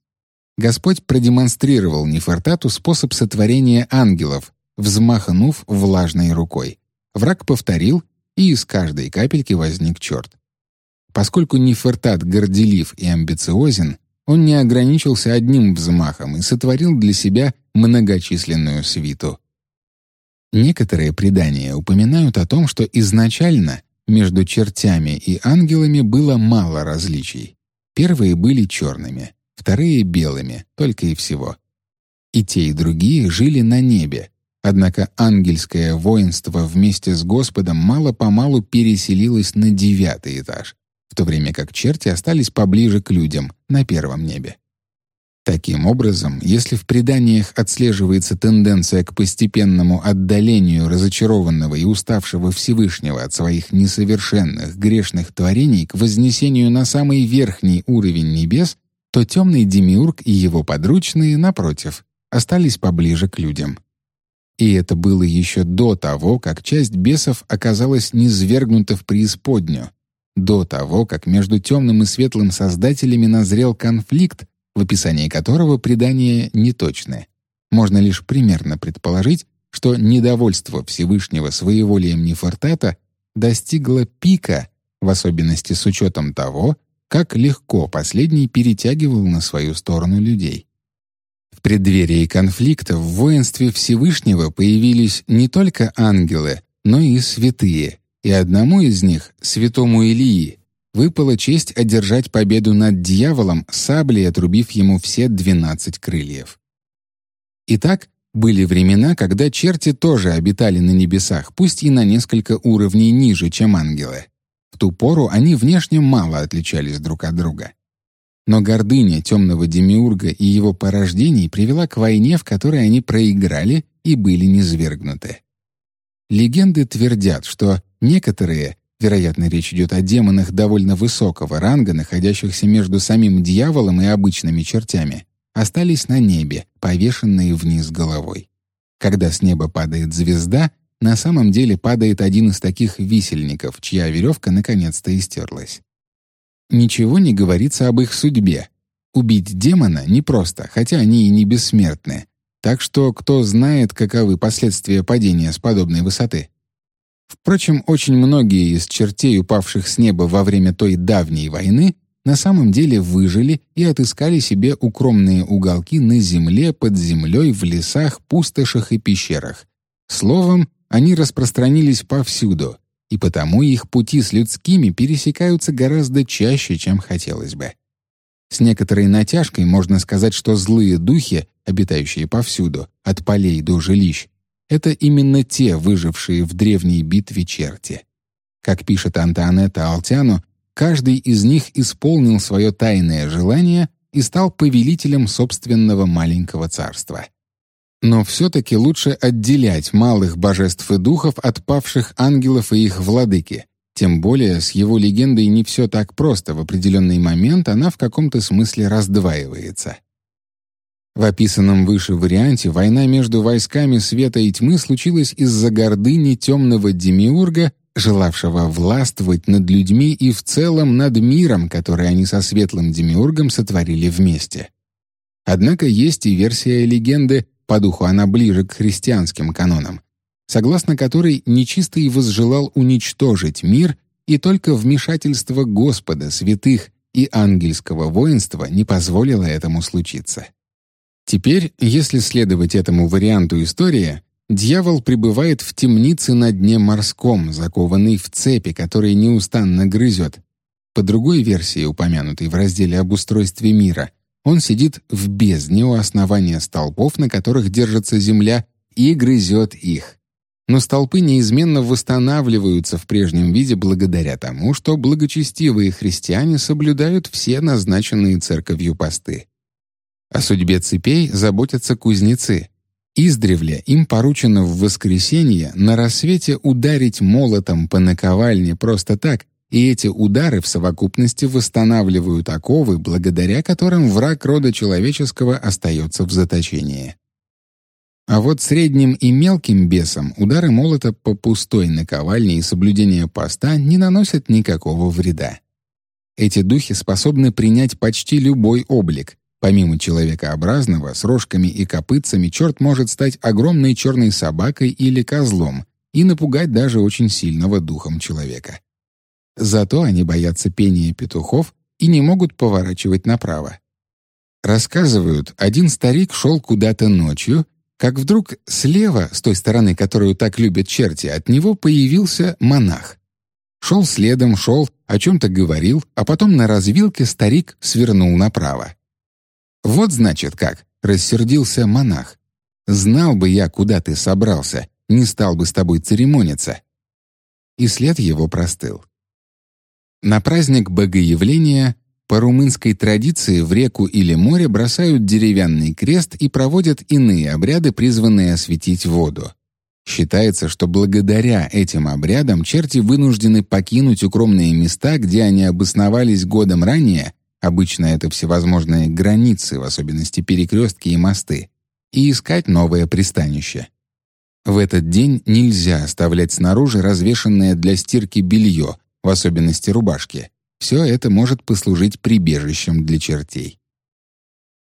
[SPEAKER 1] Господь продемонстрировал Нефертату способ сотворения ангелов, взмахнув влажной рукой. Враг повторил, и из каждой капельки возник черт. Поскольку Нефертат горделив и амбициозен, он не ограничился одним взмахом и сотворил для себя многочисленную свиту. Некоторые предания упоминают о том, что изначально между чертями и ангелами было мало различий. Первые были черными, вторые — белыми, только и всего. И те, и другие жили на небе, однако ангельское воинство вместе с Господом мало-помалу переселилось на девятый этаж, в то время как черти остались поближе к людям, на первом небе. Таким образом, если в преданиях отслеживается тенденция к постепенному отдалению разочарованного и уставшего Всевышнего от своих несовершенных грешных творений к вознесению на самый верхний уровень небес, то темный демиург и его подручные, напротив, остались поближе к людям. И это было еще до того, как часть бесов оказалась низвергнута в преисподнюю, до того, как между темным и светлым создателями назрел конфликт, в описании которого предания неточны. Можно лишь примерно предположить, что недовольство Всевышнего своеволием Нефертата достигло пика, в особенности с учетом того, как легко последний перетягивал на свою сторону людей. В преддверии конфликта в воинстве Всевышнего появились не только ангелы, но и святые, и одному из них, святому Илии, выпала честь одержать победу над дьяволом, саблей отрубив ему все двенадцать крыльев. Итак, были времена, когда черти тоже обитали на небесах, пусть и на несколько уровней ниже, чем ангелы. В ту пору они внешне мало отличались друг от друга. Но гордыня темного демиурга и его порождений привела к войне, в которой они проиграли и были низвергнуты. Легенды твердят, что некоторые Вероятно, речь идет о демонах довольно высокого ранга, находящихся между самим дьяволом и обычными чертями, остались на небе, повешенные вниз головой. Когда с неба падает звезда, на самом деле падает один из таких висельников, чья веревка наконец-то истерлась. Ничего не говорится об их судьбе. Убить демона непросто, хотя они и не бессмертны. Так что кто знает, каковы последствия падения с подобной высоты. Впрочем, очень многие из чертей, упавших с неба во время той давней войны, на самом деле выжили и отыскали себе укромные уголки на земле, под землей, в лесах, пустошах и пещерах. Словом, они распространились повсюду, и потому их пути с людскими пересекаются гораздо чаще, чем хотелось бы. С некоторой натяжкой можно сказать, что злые духи, обитающие повсюду, от полей до жилищ, это именно те, выжившие в древней битве черти. Как пишет Антуанетта Алтяну, каждый из них исполнил свое тайное желание и стал повелителем собственного маленького царства. Но все-таки лучше отделять малых божеств и духов от павших ангелов и их владыки. Тем более с его легендой не все так просто, в определенный момент она в каком-то смысле раздваивается. В описанном выше варианте война между войсками света и тьмы случилась из-за гордыни темного демиурга, желавшего властвовать над людьми и в целом над миром, который они со светлым демиургом сотворили вместе. Однако есть и версия легенды, по духу она ближе к христианским канонам, согласно которой нечистый возжелал уничтожить мир, и только вмешательство Господа, святых и ангельского воинства не позволило этому случиться. Теперь, если следовать этому варианту истории, дьявол пребывает в темнице на дне морском, закованный в цепи, которые неустанно грызет. По другой версии, упомянутой в разделе об устройстве мира, он сидит в бездне у основания столпов, на которых держится земля, и грызет их. Но столпы неизменно восстанавливаются в прежнем виде благодаря тому, что благочестивые христиане соблюдают все назначенные церковью посты. О судьбе цепей заботятся кузнецы. Издревле им поручено в воскресенье на рассвете ударить молотом по наковальне просто так, и эти удары в совокупности восстанавливают оковы, благодаря которым враг рода человеческого остается в заточении. А вот средним и мелким бесам удары молота по пустой наковальне и соблюдение поста не наносят никакого вреда. Эти духи способны принять почти любой облик. Помимо человекообразного, с рожками и копытцами черт может стать огромной черной собакой или козлом и напугать даже очень сильного духом человека. Зато они боятся пения петухов и не могут поворачивать направо. Рассказывают, один старик шел куда-то ночью как вдруг слева, с той стороны, которую так любят черти, от него появился монах. Шел следом, шел, о чем-то говорил, а потом на развилке старик свернул направо. «Вот, значит, как!» — рассердился монах. «Знал бы я, куда ты собрался, не стал бы с тобой церемониться». И след его простыл. На праздник Богоявления по румынской традиции в реку или море бросают деревянный крест и проводят иные обряды, призванные осветить воду. Считается, что благодаря этим обрядам черти вынуждены покинуть укромные места, где они обосновались годом ранее, обычно это всевозможные границы, в особенности перекрестки и мосты, и искать новое пристанище. В этот день нельзя оставлять снаружи развешанное для стирки белье, в особенности рубашки – все это может послужить прибежищем для чертей.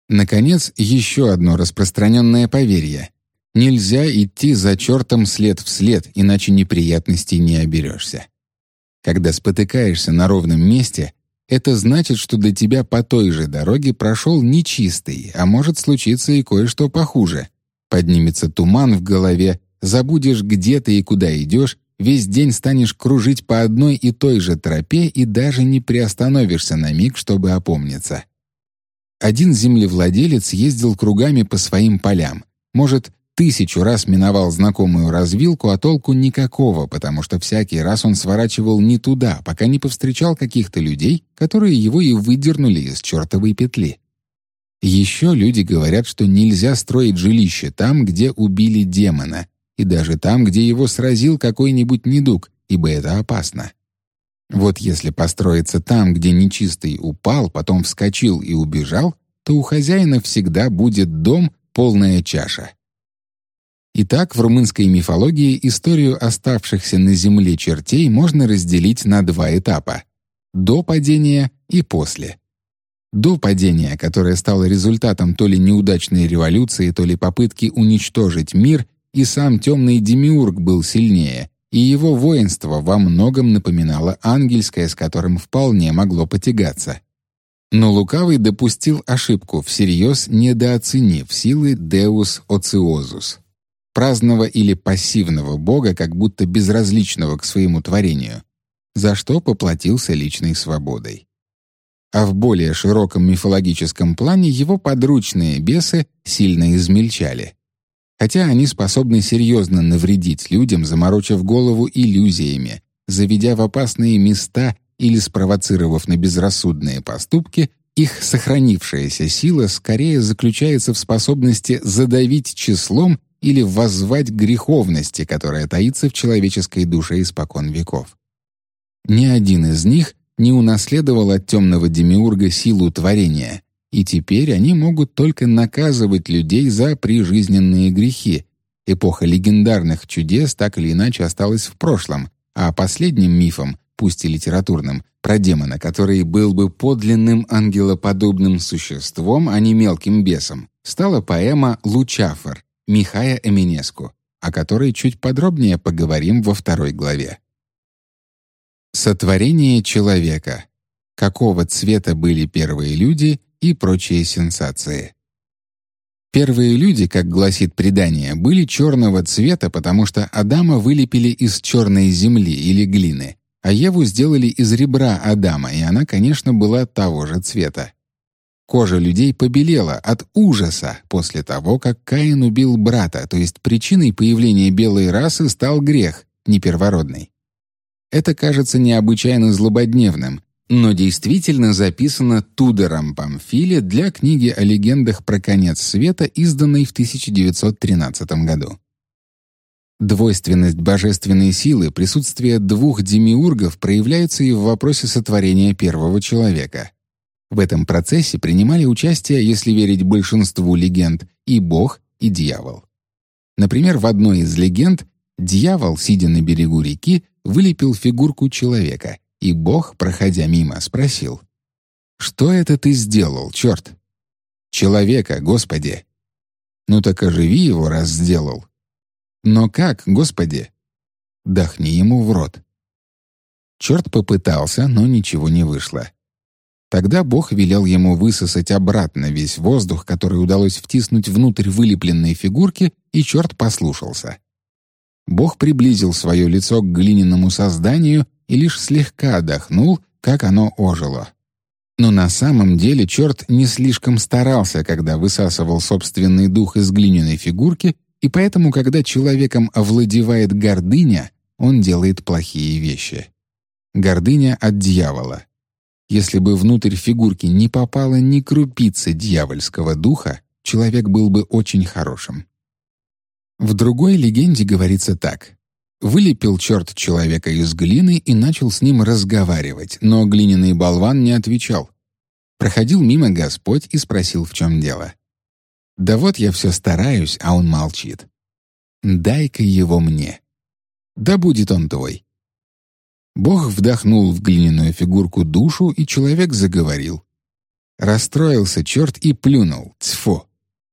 [SPEAKER 1] Наконец, еще одно распространенное поверье. Нельзя идти за чертом след в след, иначе неприятностей не оберешься. Когда спотыкаешься на ровном месте, это значит, что до тебя по той же дороге прошел нечистый, а может случиться и кое-что похуже. Поднимется туман в голове, забудешь, где ты и куда идешь, Весь день станешь кружить по одной и той же тропе и даже не приостановишься на миг, чтобы опомниться. Один землевладелец ездил кругами по своим полям. Может, тысячу раз миновал знакомую развилку, а толку никакого, потому что всякий раз он сворачивал не туда, пока не повстречал каких-то людей, которые его и выдернули из чертовой петли. Еще люди говорят, что нельзя строить жилище там, где убили демона, и даже там, где его сразил какой-нибудь недуг, ибо это опасно. Вот если построиться там, где нечистый упал, потом вскочил и убежал, то у хозяина всегда будет дом, полная чаша. Итак, в румынской мифологии историю оставшихся на земле чертей можно разделить на два этапа — до падения и после. До падения, которое стало результатом то ли неудачной революции, то ли попытки уничтожить мир и сам темный демиург был сильнее, и его воинство во многом напоминало ангельское, с которым вполне могло потягаться. Но Лукавый допустил ошибку, всерьез недооценив силы Deus Ociosus, праздного или пассивного бога, как будто безразличного к своему творению, за что поплатился личной свободой. А в более широком мифологическом плане его подручные бесы сильно измельчали — хотя они способны серьезно навредить людям, заморочив голову иллюзиями, заведя в опасные места или спровоцировав на безрассудные поступки, их сохранившаяся сила скорее заключается в способности задавить числом или воззвать греховности, которая таится в человеческой душе испокон веков. Ни один из них не унаследовал от темного демиурга силу творения, и теперь они могут только наказывать людей за прижизненные грехи. Эпоха легендарных чудес так или иначе осталась в прошлом, а последним мифом, пусть и литературным, про демона, который был бы подлинным ангелоподобным существом, а не мелким бесом, стала поэма «Лучафор» Михая Эминеску, о которой чуть подробнее поговорим во второй главе. Сотворение человека. какого цвета были первые люди и прочие сенсации. Первые люди, как гласит предание, были черного цвета, потому что Адама вылепили из черной земли или глины, а Еву сделали из ребра Адама, и она, конечно, была того же цвета. Кожа людей побелела от ужаса после того, как Каин убил брата, то есть причиной появления белой расы стал грех, непервородный. Это кажется необычайно злободневным, но действительно записано Тудером Памфиле для книги о легендах про конец света, изданной в 1913 году. Двойственность божественной силы, присутствие двух демиургов проявляется и в вопросе сотворения первого человека. В этом процессе принимали участие, если верить большинству легенд, и Бог, и дьявол. Например, в одной из легенд дьявол, сидя на берегу реки, вылепил фигурку человека — и Бог, проходя мимо, спросил, «Что это ты сделал, черт?» «Человека, Господи!» «Ну так оживи его, раз сделал». «Но как, Господи?» «Дохни ему в рот». Черт попытался, но ничего не вышло. Тогда Бог велел ему высосать обратно весь воздух, который удалось втиснуть внутрь вылепленной фигурки, и черт послушался. Бог приблизил свое лицо к глиняному созданию и лишь слегка отдохнул, как оно ожило. Но на самом деле черт не слишком старался, когда высасывал собственный дух из глиняной фигурки, и поэтому, когда человеком овладевает гордыня, он делает плохие вещи. Гордыня от дьявола. Если бы внутрь фигурки не попало ни крупицы дьявольского духа, человек был бы очень хорошим. В другой легенде говорится так. Вылепил черт человека из глины и начал с ним разговаривать, но глиняный болван не отвечал. Проходил мимо Господь и спросил, в чем дело. «Да вот я все стараюсь, а он молчит. Дай-ка его мне. Да будет он твой». Бог вдохнул в глиняную фигурку душу, и человек заговорил. Расстроился черт и плюнул, тьфу,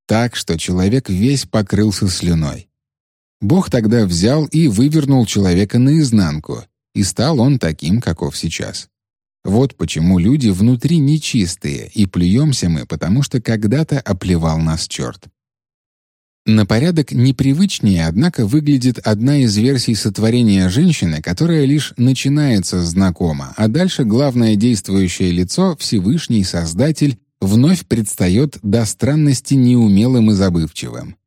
[SPEAKER 1] так, что человек весь покрылся слюной. Бог тогда взял и вывернул человека наизнанку, и стал он таким, каков сейчас. Вот почему люди внутри нечистые, и плюемся мы, потому что когда-то оплевал нас черт. На порядок непривычнее, однако, выглядит одна из версий сотворения женщины, которая лишь начинается знакома, а дальше главное действующее лицо, Всевышний Создатель, вновь предстает до странности неумелым и забывчивым.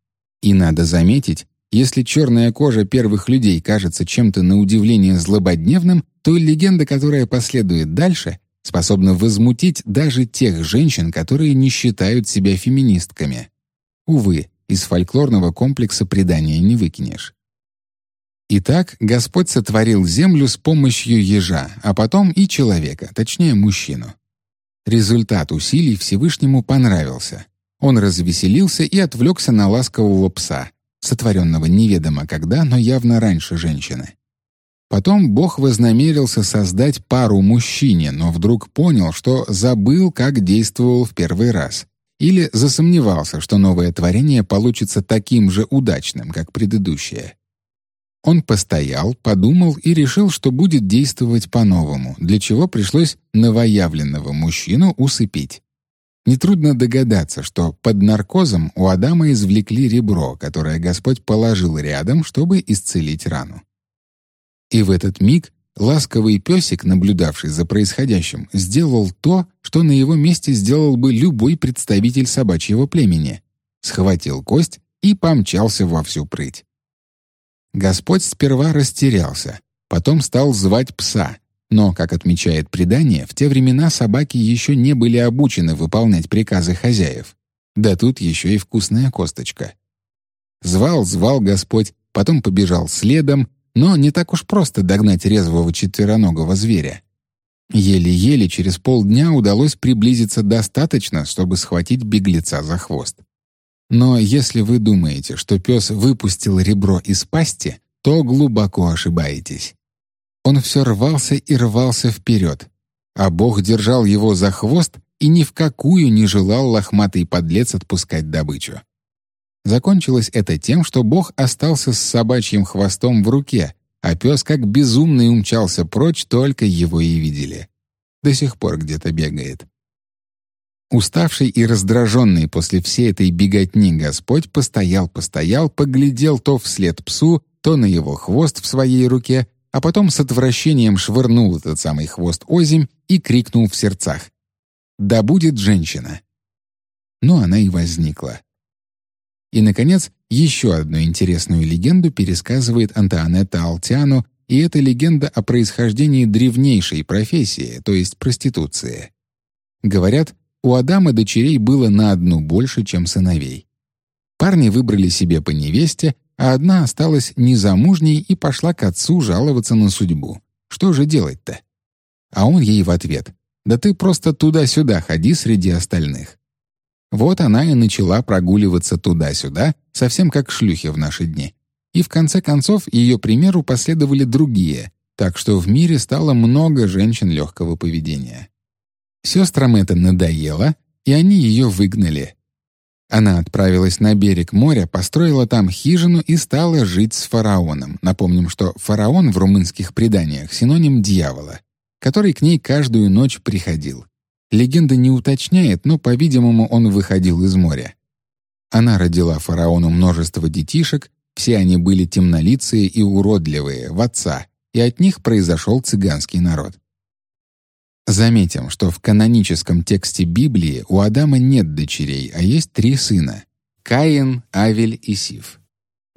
[SPEAKER 1] И надо заметить, если черная кожа первых людей кажется чем-то на удивление злободневным, то легенда, которая последует дальше, способна возмутить даже тех женщин, которые не считают себя феминистками. Увы, из фольклорного комплекса предания не выкинешь. Итак, Господь сотворил землю с помощью ежа, а потом и человека, точнее мужчину. Результат усилий Всевышнему понравился. Он развеселился и отвлекся на ласкового пса — сотворенного неведомо когда, но явно раньше женщины. Потом Бог вознамерился создать пару мужчине, но вдруг понял, что забыл, как действовал в первый раз, или засомневался, что новое творение получится таким же удачным, как предыдущее. Он постоял, подумал и решил, что будет действовать по-новому, для чего пришлось новоявленного мужчину усыпить. Нетрудно догадаться, что под наркозом у Адама извлекли ребро, которое Господь положил рядом, чтобы исцелить рану. И в этот миг ласковый песик, наблюдавший за происходящим, сделал то, что на его месте сделал бы любой представитель собачьего племени. Схватил кость и помчался во всю прыть. Господь сперва растерялся, потом стал звать пса, но, как отмечает предание, в те времена собаки еще не были обучены выполнять приказы хозяев. Да тут еще и вкусная косточка. Звал, звал Господь, потом побежал следом, но не так уж просто догнать резвого четвероногого зверя. Еле-еле через полдня удалось приблизиться достаточно, чтобы схватить беглеца за хвост. Но если вы думаете, что пес выпустил ребро из пасти, то глубоко ошибаетесь. Он все рвался и рвался вперед, а Бог держал его за хвост и ни в какую не желал лохматый подлец отпускать добычу. Закончилось это тем, что Бог остался с собачьим хвостом в руке, а пес как безумный умчался прочь, только его и видели. до сих пор где-то бегает. Уставший и раздраженный после всей этой беготни Господь постоял-постоял, поглядел то вслед псу, то на его хвост в своей руке, а потом с отвращением швырнул этот самый хвост озимь и крикнул в сердцах. «Да будет женщина!» Но она и возникла. И, наконец, еще одну интересную легенду пересказывает Антуанетта Алтиано, и это легенда о происхождении древнейшей профессии, то есть проституции. Говорят, у Адама дочерей было на одну больше, чем сыновей. Парни выбрали себе по невесте, а одна осталась незамужней и пошла к отцу жаловаться на судьбу. Что же делать-то? А он ей в ответ: "Да ты просто туда-сюда ходи среди остальных". Вот она и начала прогуливаться туда-сюда, совсем как шлюхи в наши дни. И в конце концов ее примеру последовали другие, так что в мире стало много женщин легкого поведения. Сестрам это надоело, и они ее выгнали. Она отправилась на берег моря, построила там хижину и стала жить с фараоном. Напомним, что фараон в румынских преданиях синоним дьявола, который к ней каждую ночь приходил. Легенда не уточняет, но, по-видимому, он выходил из моря. Она родила фараону множество детишек, все они были темнолицые и уродливые, в отца, и от них произошел цыганский народ. Заметим, что в каноническом тексте Библии у Адама нет дочерей, а есть три сына — Каин, Авель и Сив.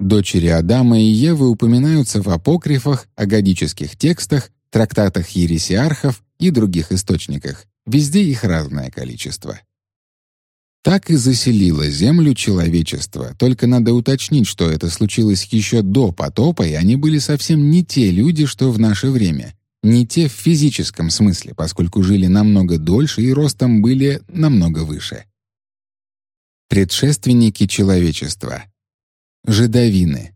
[SPEAKER 1] Дочери Адама и Евы упоминаются в апокрифах, агадических текстах, трактатах ересиархов и других источниках. Везде их разное количество. Так и заселило землю человечество, только надо уточнить, что это случилось еще до потопа, и они были совсем не те люди, что в наше время — не те в физическом смысле, поскольку жили намного дольше и ростом были намного выше. Предшественники человечества. Жидовины.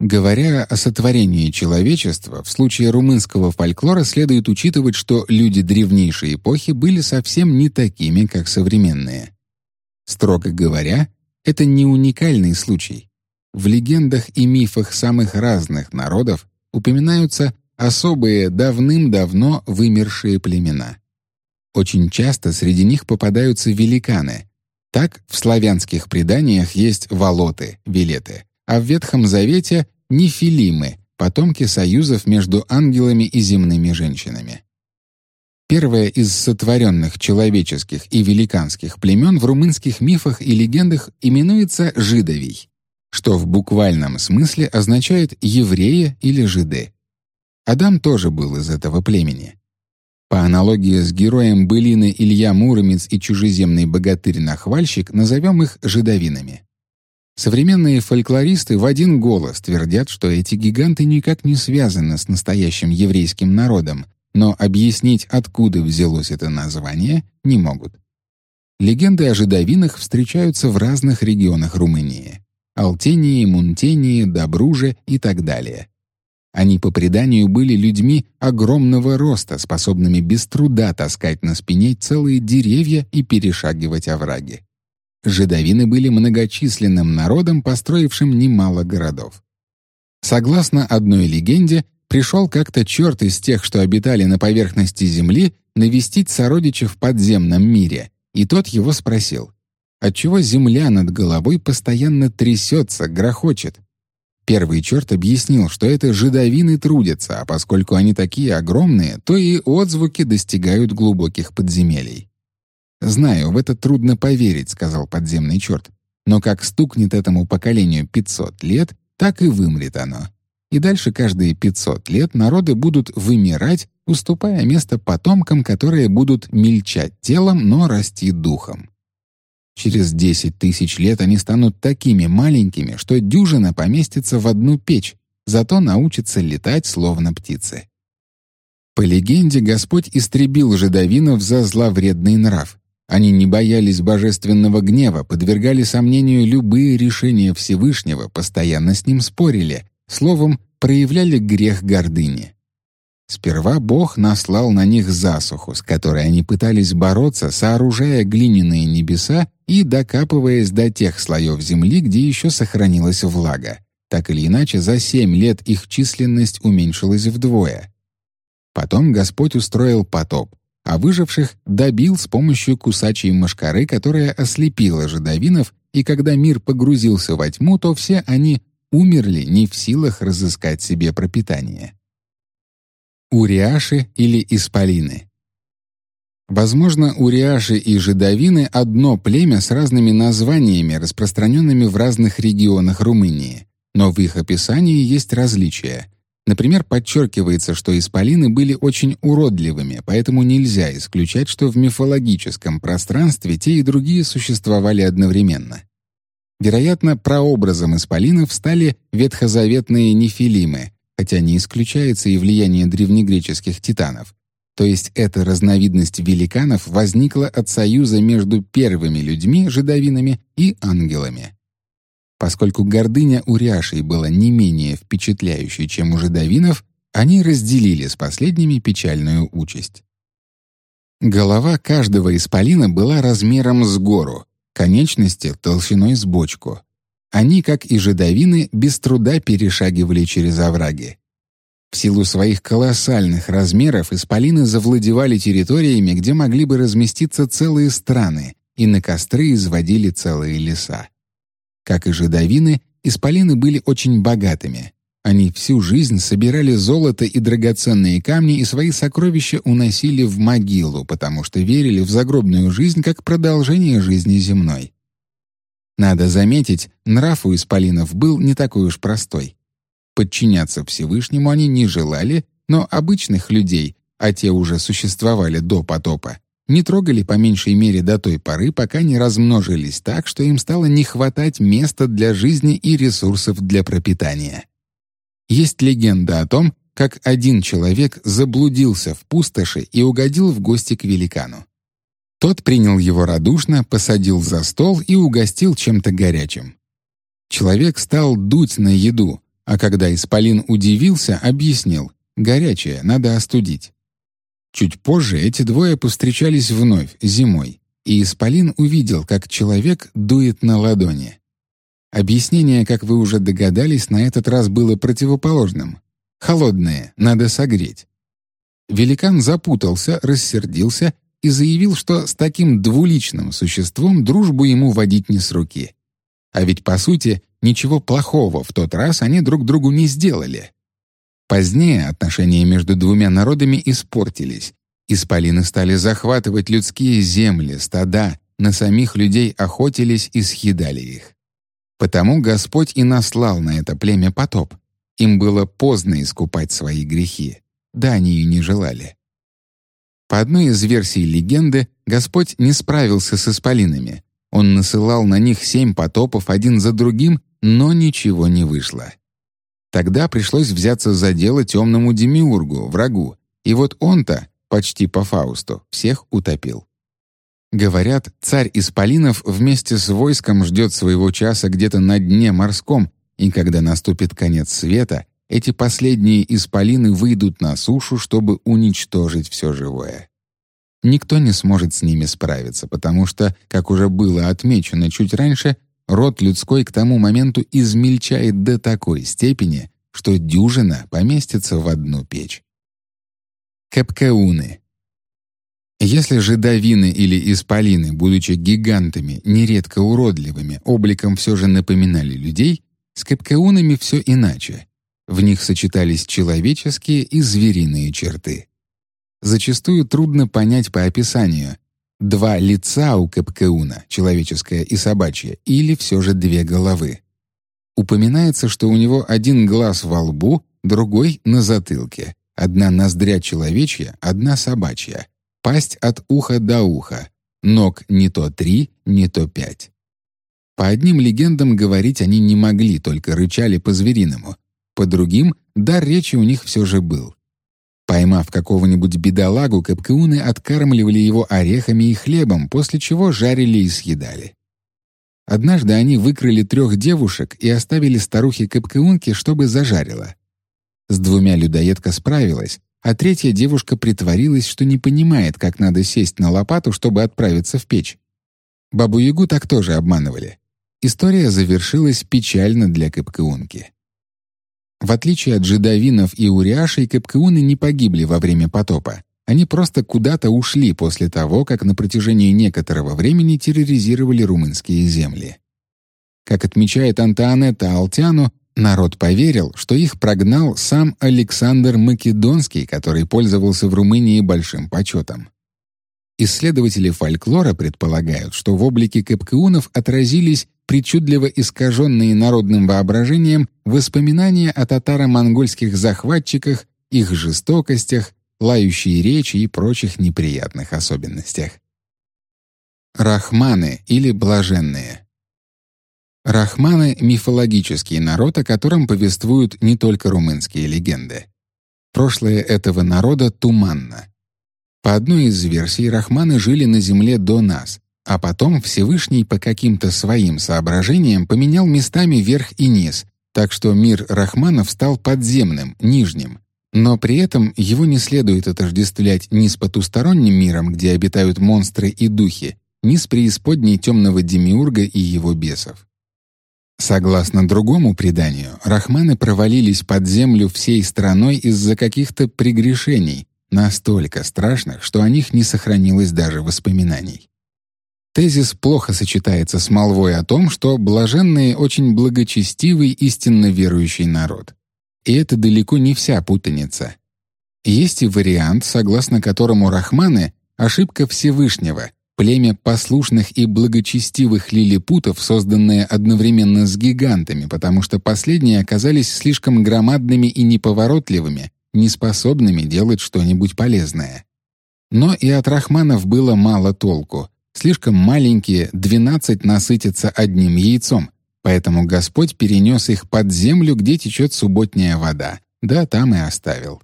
[SPEAKER 1] Говоря о сотворении человечества, в случае румынского фольклора следует учитывать, что люди древнейшей эпохи были совсем не такими, как современные. Строго говоря, это не уникальный случай. В легендах и мифах самых разных народов упоминаются особые давным-давно вымершие племена. Очень часто среди них попадаются великаны. Так в славянских преданиях есть волоты, велеты, а в Ветхом Завете — нефилимы, потомки союзов между ангелами и земными женщинами. Первое из сотворенных человеческих и великанских племен в румынских мифах и легендах именуется Жидовий, что в буквальном смысле означает «еврея» или «жиды». Адам тоже был из этого племени. По аналогии с героем былины Илья Муромец и чужеземный богатырь-нахвальщик назовем их жидовинами. Современные фольклористы в один голос твердят, что эти гиганты никак не связаны с настоящим еврейским народом, но объяснить, откуда взялось это название, не могут. Легенды о жидовинах встречаются в разных регионах Румынии — Алтении, Мунтении, Добруже и так далее — они по преданию были людьми огромного роста, способными без труда таскать на спине целые деревья и перешагивать овраги. Жидовины были многочисленным народом, построившим немало городов. Согласно одной легенде, пришел как-то черт из тех, что обитали на поверхности земли, навестить сородича в подземном мире, и тот его спросил, отчего земля над головой постоянно трясется, грохочет. Первый черт объяснил, что это жидовины трудятся, а поскольку они такие огромные, то и отзвуки достигают глубоких подземелий. «Знаю, в это трудно поверить», — сказал подземный черт. «Но как стукнет этому поколению 500 лет, так и вымрет оно. И дальше каждые 500 лет народы будут вымирать, уступая место потомкам, которые будут мельчать телом, но расти духом. Через 10 тысяч лет они станут такими маленькими, что дюжина поместится в одну печь, зато научатся летать словно птицы. По легенде, Господь истребил жидовинов за зловредный нрав. Они не боялись божественного гнева, подвергали сомнению любые решения Всевышнего, постоянно с ним спорили, словом, проявляли грех гордыни. Сперва Бог наслал на них засуху, с которой они пытались бороться, сооружая глиняные небеса и докапываясь до тех слоев земли, где еще сохранилась влага. Так или иначе, за семь лет их численность уменьшилась вдвое. Потом Господь устроил потоп, а выживших добил с помощью кусачей мошкары, которая ослепила жидовинов, и когда мир погрузился во тьму, то все они умерли не в силах разыскать себе пропитание. Уриаши или Исполины Возможно, уриаши и жидовины — одно племя с разными названиями, распространенными в разных регионах Румынии, но в их описании есть различия. Например, подчеркивается, что исполины были очень уродливыми, поэтому нельзя исключать, что в мифологическом пространстве те и другие существовали одновременно. Вероятно, прообразом исполинов стали ветхозаветные нефилимы, хотя не исключается и влияние древнегреческих титанов. То есть эта разновидность великанов возникла от союза между первыми людьми, жидовинами, и ангелами. Поскольку гордыня у Ряшей была не менее впечатляющей, чем у жидовинов, они разделили с последними печальную участь. Голова каждого исполина была размером с гору, конечности — толщиной с бочку. Они, как и жидовины, без труда перешагивали через овраги. В силу своих колоссальных размеров исполины завладевали территориями, где могли бы разместиться целые страны, и на костры изводили целые леса. Как и жидовины, исполины были очень богатыми. Они всю жизнь собирали золото и драгоценные камни и свои сокровища уносили в могилу, потому что верили в загробную жизнь как продолжение жизни земной. Надо заметить, нрав у исполинов был не такой уж простой. Подчиняться Всевышнему они не желали, но обычных людей, а те уже существовали до потопа, не трогали по меньшей мере до той поры, пока не размножились так, что им стало не хватать места для жизни и ресурсов для пропитания. Есть легенда о том, как один человек заблудился в пустоши и угодил в гости к великану. Тот принял его радушно, посадил за стол и угостил чем-то горячим. Человек стал дуть на еду, а когда Исполин удивился, объяснил «горячее, надо остудить». Чуть позже эти двое повстречались вновь, зимой, и Исполин увидел, как человек дует на ладони. Объяснение, как вы уже догадались, на этот раз было противоположным. Холодное, надо согреть. Великан запутался, рассердился и заявил, что с таким двуличным существом дружбу ему водить не с руки. А ведь, по сути, ничего плохого в тот раз они друг другу не сделали. Позднее отношения между двумя народами испортились. Исполины стали захватывать людские земли, стада, на самих людей охотились и съедали их. Потому Господь и наслал на это племя потоп. Им было поздно искупать свои грехи. Да, они и не желали. По одной из версий легенды, Господь не справился с исполинами. Он насылал на них семь потопов один за другим, но ничего не вышло. Тогда пришлось взяться за дело темному демиургу, врагу, и вот он-то, почти по Фаусту, всех утопил. Говорят, царь Исполинов вместе с войском ждет своего часа где-то на дне морском, и когда наступит конец света, эти последние Исполины выйдут на сушу, чтобы уничтожить все живое. Никто не сможет с ними справиться, потому что, как уже было отмечено чуть раньше, род людской к тому моменту измельчает до такой степени, что дюжина поместится в одну печь. Капкауны. Если же давины или исполины, будучи гигантами, нередко уродливыми, обликом все же напоминали людей, с капкаунами все иначе. В них сочетались человеческие и звериные черты. Зачастую трудно понять по описанию, два лица у Капкеуна, человеческое и собачье, или все же две головы. Упоминается, что у него один глаз во лбу, другой — на затылке, одна ноздря человечья, одна собачья, пасть от уха до уха, ног не то три, не то пять. По одним легендам говорить они не могли, только рычали по-звериному. По другим, дар речи у них все же был. Поймав какого-нибудь бедолагу, капкауны откармливали его орехами и хлебом, после чего жарили и съедали. Однажды они выкрали трех девушек и оставили старухе капкаунке, чтобы зажарила. С двумя людоедка справилась, а третья девушка притворилась, что не понимает, как надо сесть на лопату, чтобы отправиться в печь. Бабу-ягу так тоже обманывали. История завершилась печально для капкаунки. В отличие от жидовинов и уриашей, капкауны не погибли во время потопа. Они просто куда-то ушли после того, как на протяжении некоторого времени терроризировали румынские земли. Как отмечает Антуанетта Алтяну, народ поверил, что их прогнал сам Александр Македонский, который пользовался в Румынии большим почетом. Исследователи фольклора предполагают, что в облике капкаунов отразились причудливо искаженные народным воображением воспоминания о татаро-монгольских захватчиках, их жестокостях, лающие речи и прочих неприятных особенностях. Рахманы или блаженные. Рахманы — мифологический народ, о котором повествуют не только румынские легенды. Прошлое этого народа туманно. По одной из версий, рахманы жили на земле до нас, а потом Всевышний по каким-то своим соображениям поменял местами верх и низ, так что мир рахманов стал подземным, нижним, но при этом его не следует отождествлять ни с потусторонним миром, где обитают монстры и духи, ни с преисподней темного демиурга и его бесов. Согласно другому преданию, рахманы провалились под землю всей страной из-за каких-то прегрешений, настолько страшных, что о них не сохранилось даже воспоминаний. Тезис плохо сочетается с молвой о том, что блаженные очень благочестивый истинно верующий народ. И это далеко не вся путаница. Есть и вариант, согласно которому рахманы — ошибка Всевышнего, племя послушных и благочестивых лилипутов, созданное одновременно с гигантами, потому что последние оказались слишком громадными и неповоротливыми, неспособными делать что-нибудь полезное. Но и от рахманов было мало толку. Слишком маленькие, двенадцать насытятся одним яйцом, Поэтому Господь перенес их под землю, где течет субботняя вода, да там и оставил.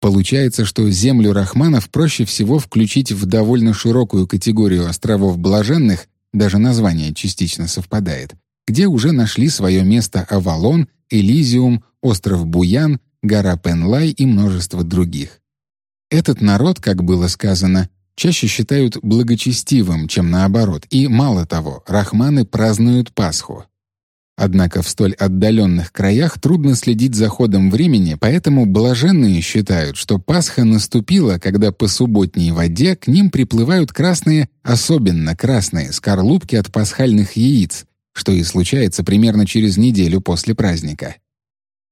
[SPEAKER 1] Получается, что землю Рахманов проще всего включить в довольно широкую категорию островов блаженных, даже название частично совпадает, где уже нашли свое место Авалон, Элизиум, остров Буян, гора Пенлай и множество других. Этот народ, как было сказано, чаще считают благочестивым, чем наоборот, и, мало того, рахманы празднуют Пасху. Однако в столь отдаленных краях трудно следить за ходом времени, поэтому блаженные считают, что Пасха наступила, когда по субботней воде к ним приплывают красные, особенно красные, скорлупки от пасхальных яиц, что и случается примерно через неделю после праздника.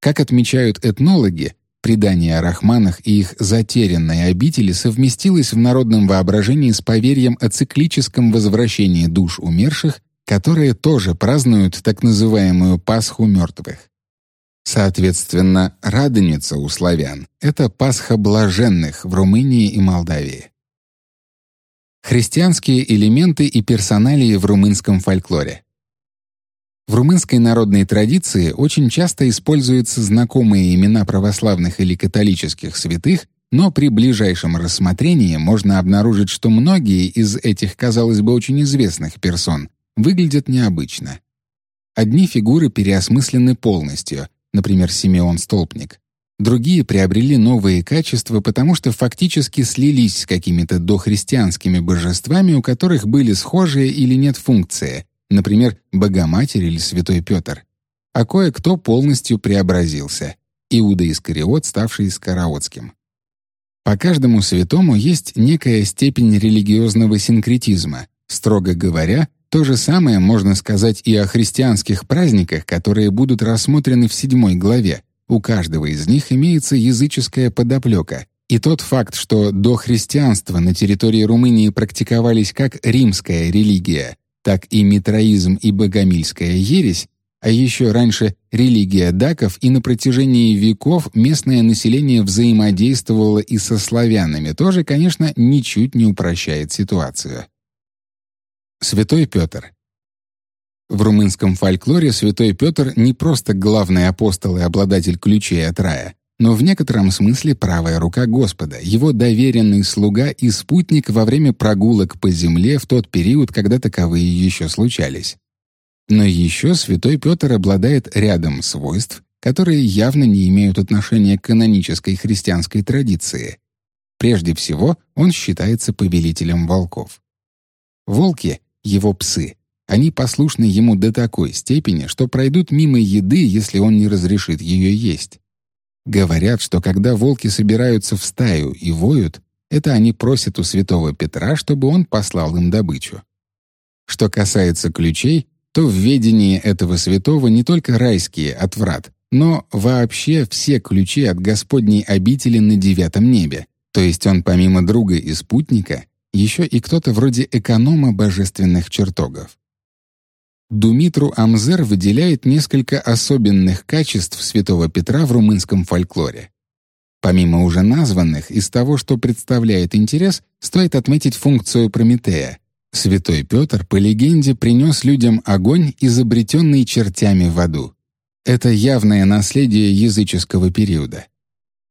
[SPEAKER 1] Как отмечают этнологи, Предание о рахманах и их затерянной обители совместилось в народном воображении с поверьем о циклическом возвращении душ умерших, которые тоже празднуют так называемую Пасху мертвых. Соответственно, Радоница у славян — это Пасха блаженных в Румынии и Молдавии. Христианские элементы и персоналии в румынском фольклоре. В румынской народной традиции очень часто используются знакомые имена православных или католических святых, но при ближайшем рассмотрении можно обнаружить, что многие из этих, казалось бы, очень известных персон выглядят необычно. Одни фигуры переосмыслены полностью, например, Симеон Столпник. Другие приобрели новые качества, потому что фактически слились с какими-то дохристианскими божествами, у которых были схожие или нет функции, например, Богоматерь или Святой Петр. А кое-кто полностью преобразился. Иуда Искариот, ставший Скороодским. По каждому святому есть некая степень религиозного синкретизма. Строго говоря, то же самое можно сказать и о христианских праздниках, которые будут рассмотрены в седьмой главе. У каждого из них имеется языческая подоплека. И тот факт, что до христианства на территории Румынии практиковались как римская религия, так и митроизм и богомильская ересь, а еще раньше религия даков, и на протяжении веков местное население взаимодействовало и со славянами, тоже, конечно, ничуть не упрощает ситуацию. Святой Петр В румынском фольклоре Святой Петр не просто главный апостол и обладатель ключей от рая, но в некотором смысле правая рука Господа, его доверенный слуга и спутник во время прогулок по земле в тот период, когда таковые еще случались. Но еще святой Петр обладает рядом свойств, которые явно не имеют отношения к канонической христианской традиции. Прежде всего, он считается повелителем волков. Волки, его псы, Они послушны ему до такой степени, что пройдут мимо еды, если он не разрешит ее есть. Говорят, что когда волки собираются в стаю и воют, это они просят у святого Петра, чтобы он послал им добычу. Что касается ключей, то в ведении этого святого не только райские от врат, но вообще все ключи от Господней обители на девятом небе, то есть он помимо друга и спутника, еще и кто-то вроде эконома божественных чертогов. Думитру Амзер выделяет несколько особенных качеств святого Петра в румынском фольклоре. Помимо уже названных, из того, что представляет интерес, стоит отметить функцию Прометея. Святой Петр, по легенде, принес людям огонь, изобретенный чертями в аду. Это явное наследие языческого периода.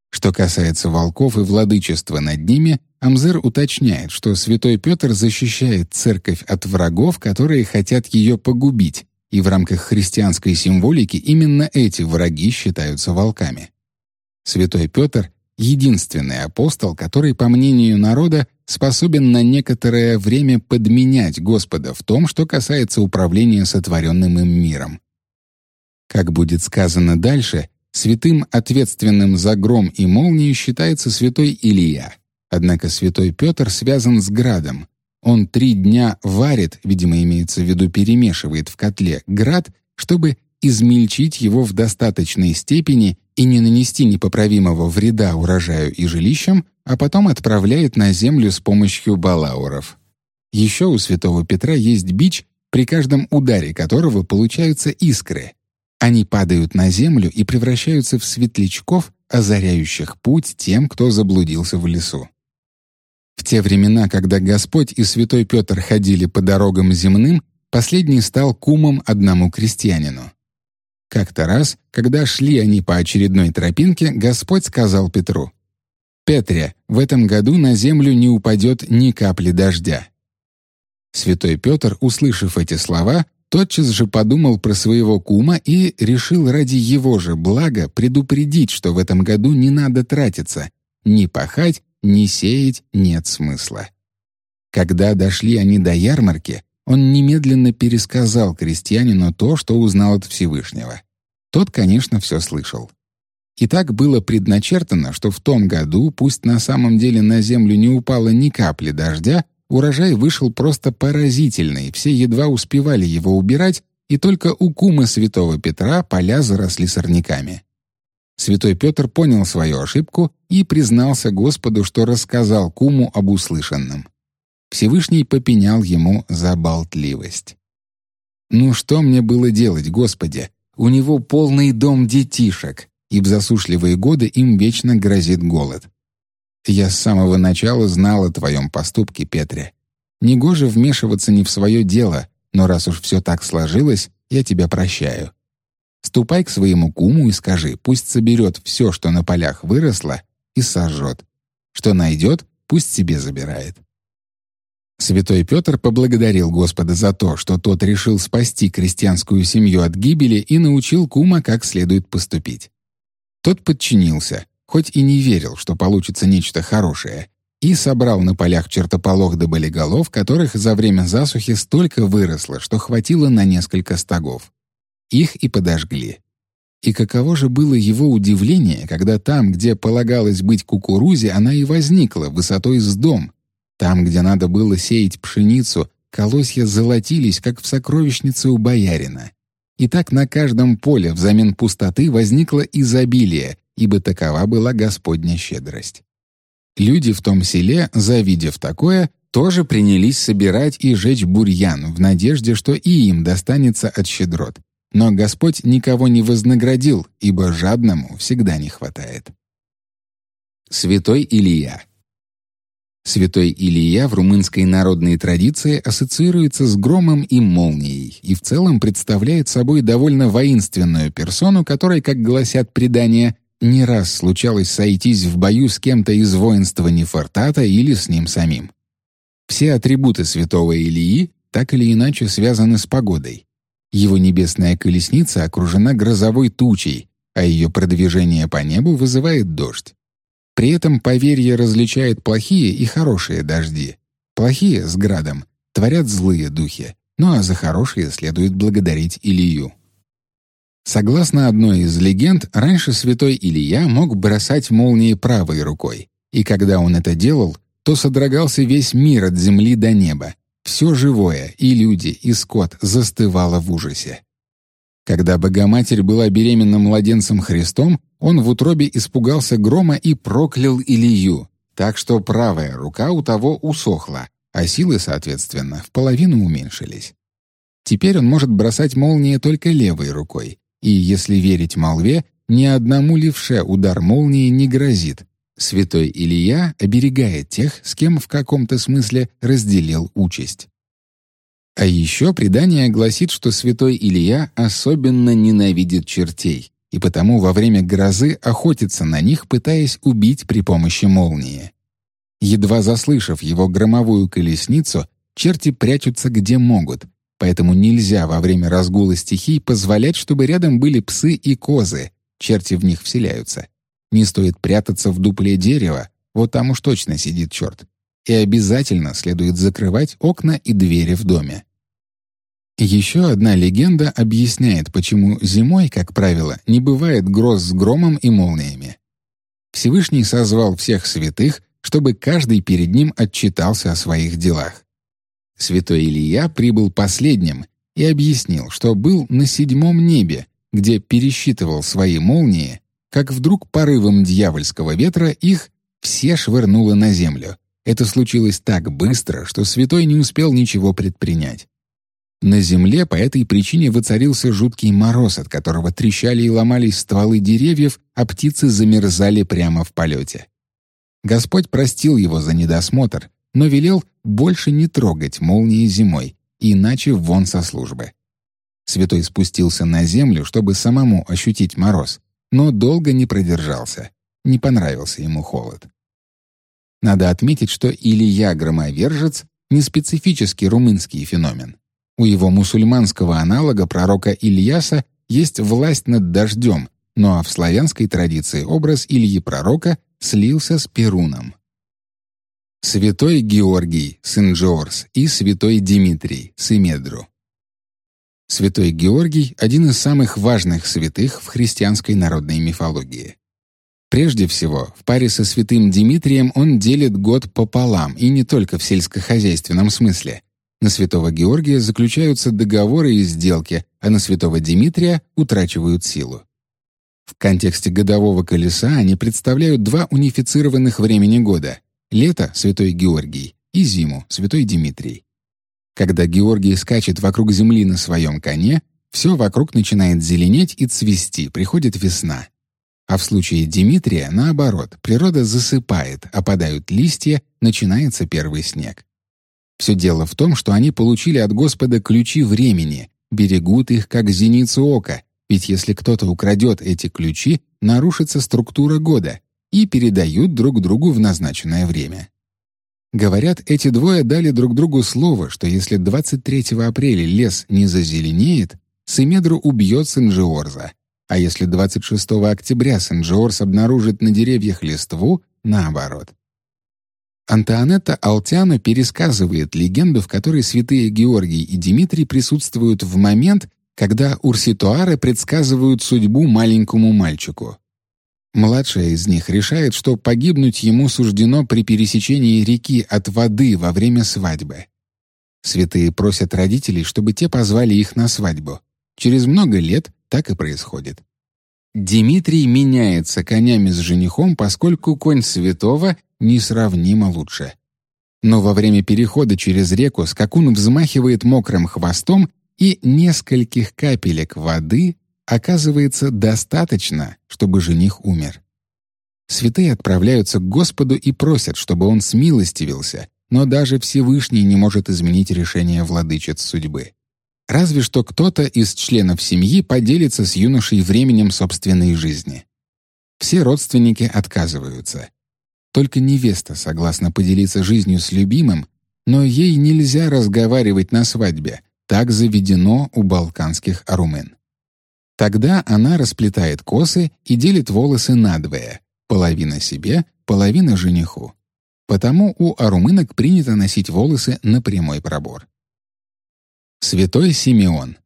[SPEAKER 1] Что касается волков и владычества над ними, Амзер уточняет, что святой Петр защищает церковь от врагов, которые хотят ее погубить, и в рамках христианской символики именно эти враги считаются волками. Святой Петр — единственный апостол, который, по мнению народа, способен на некоторое время подменять Господа в том, что касается управления сотворенным им миром. Как будет сказано дальше, святым, ответственным за гром и молнию, считается святой Илия. Однако святой Петр связан с градом. Он три дня варит, видимо, имеется в виду перемешивает в котле, град, чтобы измельчить его в достаточной степени и не нанести непоправимого вреда урожаю и жилищам, а потом отправляет на землю с помощью балауров. Еще у святого Петра есть бич, при каждом ударе которого получаются искры. Они падают на землю и превращаются в светлячков, озаряющих путь тем, кто заблудился в лесу. В те времена, когда Господь и святой Петр ходили по дорогам земным, последний стал кумом одному крестьянину. Как-то раз, когда шли они по очередной тропинке, Господь сказал Петру, «Петре, в этом году на землю не упадет ни капли дождя». Святой Петр, услышав эти слова, тотчас же подумал про своего кума и решил ради его же блага предупредить, что в этом году не надо тратиться, ни пахать, ни сеять нет смысла. Когда дошли они до ярмарки, он немедленно пересказал крестьянину то, что узнал от Всевышнего. Тот, конечно, все слышал. И так было предначертано, что в том году, пусть на самом деле на землю не упало ни капли дождя, урожай вышел просто поразительный, все едва успевали его убирать, и только у кума святого Петра поля заросли сорняками. Святой Петр понял свою ошибку и признался Господу, что рассказал куму об услышанном. Всевышний попенял ему за болтливость. «Ну что мне было делать, Господи? У него полный дом детишек, и в засушливые годы им вечно грозит голод. Я с самого начала знал о твоем поступке, Петре. Негоже вмешиваться не в свое дело, но раз уж все так сложилось, я тебя прощаю. Ступай к своему куму и скажи, пусть соберет все, что на полях выросло, и сожжет. Что найдет, пусть себе забирает. Святой Петр поблагодарил Господа за то, что тот решил спасти крестьянскую семью от гибели и научил кума, как следует поступить. Тот подчинился, хоть и не верил, что получится нечто хорошее, и собрал на полях чертополох до болиголов, которых за время засухи столько выросло, что хватило на несколько стогов. Их и подожгли. И каково же было его удивление, когда там, где полагалось быть кукурузе, она и возникла высотой с дом, там, где надо было сеять пшеницу, колосья золотились, как в сокровищнице у боярина. И так на каждом поле взамен пустоты возникло изобилие, ибо такова была Господня щедрость. Люди в том селе, завидев такое, тоже принялись собирать и жечь бурьян в надежде, что и им достанется от щедрот. Но Господь никого не вознаградил, ибо жадному всегда не хватает. Святой Илия Святой Илия в румынской народной традиции ассоциируется с громом и молнией и в целом представляет собой довольно воинственную персону, которой, как гласят предания, не раз случалось сойтись в бою с кем-то из воинства Нефортата или с ним самим. Все атрибуты святого Илии так или иначе связаны с погодой. Его небесная колесница окружена грозовой тучей, а ее продвижение по небу вызывает дождь. При этом поверье различает плохие и хорошие дожди. Плохие с градом творят злые духи, ну а за хорошее следует благодарить Илью. Согласно одной из легенд, раньше святой Илья мог бросать молнии правой рукой, и когда он это делал, то содрогался весь мир от земли до неба. Все живое, и люди, и скот, застывало в ужасе. Когда Богоматерь была беременна младенцем Христом, он в утробе испугался грома и проклял Илью, так что правая рука у того усохла, а силы, соответственно, в половину уменьшились. Теперь он может бросать молнии только левой рукой, и, если верить молве, ни одному левше удар молнии не грозит. Святой Илья оберегает тех, с кем в каком-то смысле разделил участь. А еще предание гласит, что святой Илья особенно ненавидит чертей, и потому во время грозы охотится на них, пытаясь убить при помощи молнии. Едва заслышав его громовую колесницу, черти прячутся где могут, поэтому нельзя во время разгула стихий позволять, чтобы рядом были псы и козы, черти в них вселяются. Не стоит прятаться в дупле дерева, вот там уж точно сидит черт. И обязательно следует закрывать окна и двери в доме. Еще одна легенда объясняет, почему зимой, как правило, не бывает гроз с громом и молниями. Всевышний созвал всех святых, чтобы каждый перед ним отчитался о своих делах. Святой Илья прибыл последним и объяснил, что был на седьмом небе, где пересчитывал свои молнии, как вдруг порывом дьявольского ветра их все швырнуло на землю. Это случилось так быстро, что святой не успел ничего предпринять. На земле по этой причине воцарился жуткий мороз, от которого трещали и ломались стволы деревьев, а птицы замерзали прямо в полете. Господь простил его за недосмотр, но велел больше не трогать молнии зимой, иначе вон со службы. Святой спустился на землю, чтобы самому ощутить мороз, но долго не продержался. Не понравился ему холод. Надо отметить, что Илья-громовержец — не специфический румынский феномен. У его мусульманского аналога пророка Ильяса есть власть над дождем, но в славянской традиции образ Ильи пророка слился с Перуном. Святой Георгий, сын Джорс, и святой Димитрий, Симедру. Святой Георгий — один из самых важных святых в христианской народной мифологии. Прежде всего, в паре со святым Димитрием он делит год пополам, и не только в сельскохозяйственном смысле. На святого Георгия заключаются договоры и сделки, а на святого Димитрия утрачивают силу. В контексте годового колеса они представляют два унифицированных времени года — лето — святой Георгий и зиму — святой Димитрий. Когда Георгий скачет вокруг земли на своем коне, все вокруг начинает зеленеть и цвести, приходит весна. А в случае Димитрия, наоборот, природа засыпает, опадают листья, начинается первый снег. Все дело в том, что они получили от Господа ключи времени, берегут их как зеницу ока, ведь если кто-то украдет эти ключи, нарушится структура года и передают друг другу в назначенное время. Говорят, эти двое дали друг другу слово, что если 23 апреля лес не зазеленеет, Семедру убьет Сенджиорза, а если 26 октября Сенджиорс обнаружит на деревьях листву, наоборот. Антуанетта Алтяна пересказывает легенду, в которой святые Георгий и Дмитрий присутствуют в момент, когда урситуары предсказывают судьбу маленькому мальчику. Младшая из них решает, что погибнуть ему суждено при пересечении реки от воды во время свадьбы. Святые просят родителей, чтобы те позвали их на свадьбу. Через много лет так и происходит. Дмитрий меняется конями с женихом, поскольку конь святого несравнимо лучше. Но во время перехода через реку скакун взмахивает мокрым хвостом, и нескольких капелек воды оказывается достаточно, чтобы жених умер. Святые отправляются к Господу и просят, чтобы он смилостивился, но даже Всевышний не может изменить решение владычиц судьбы. Разве что кто-то из членов семьи поделится с юношей временем собственной жизни. Все родственники отказываются. Только невеста согласна поделиться жизнью с любимым, но ей нельзя разговаривать на свадьбе, так заведено у балканских арумын. Тогда она расплетает косы и делит волосы надвое, половина себе, половина жениху. Потому у арумынок принято носить волосы на прямой пробор. Святой Симеон.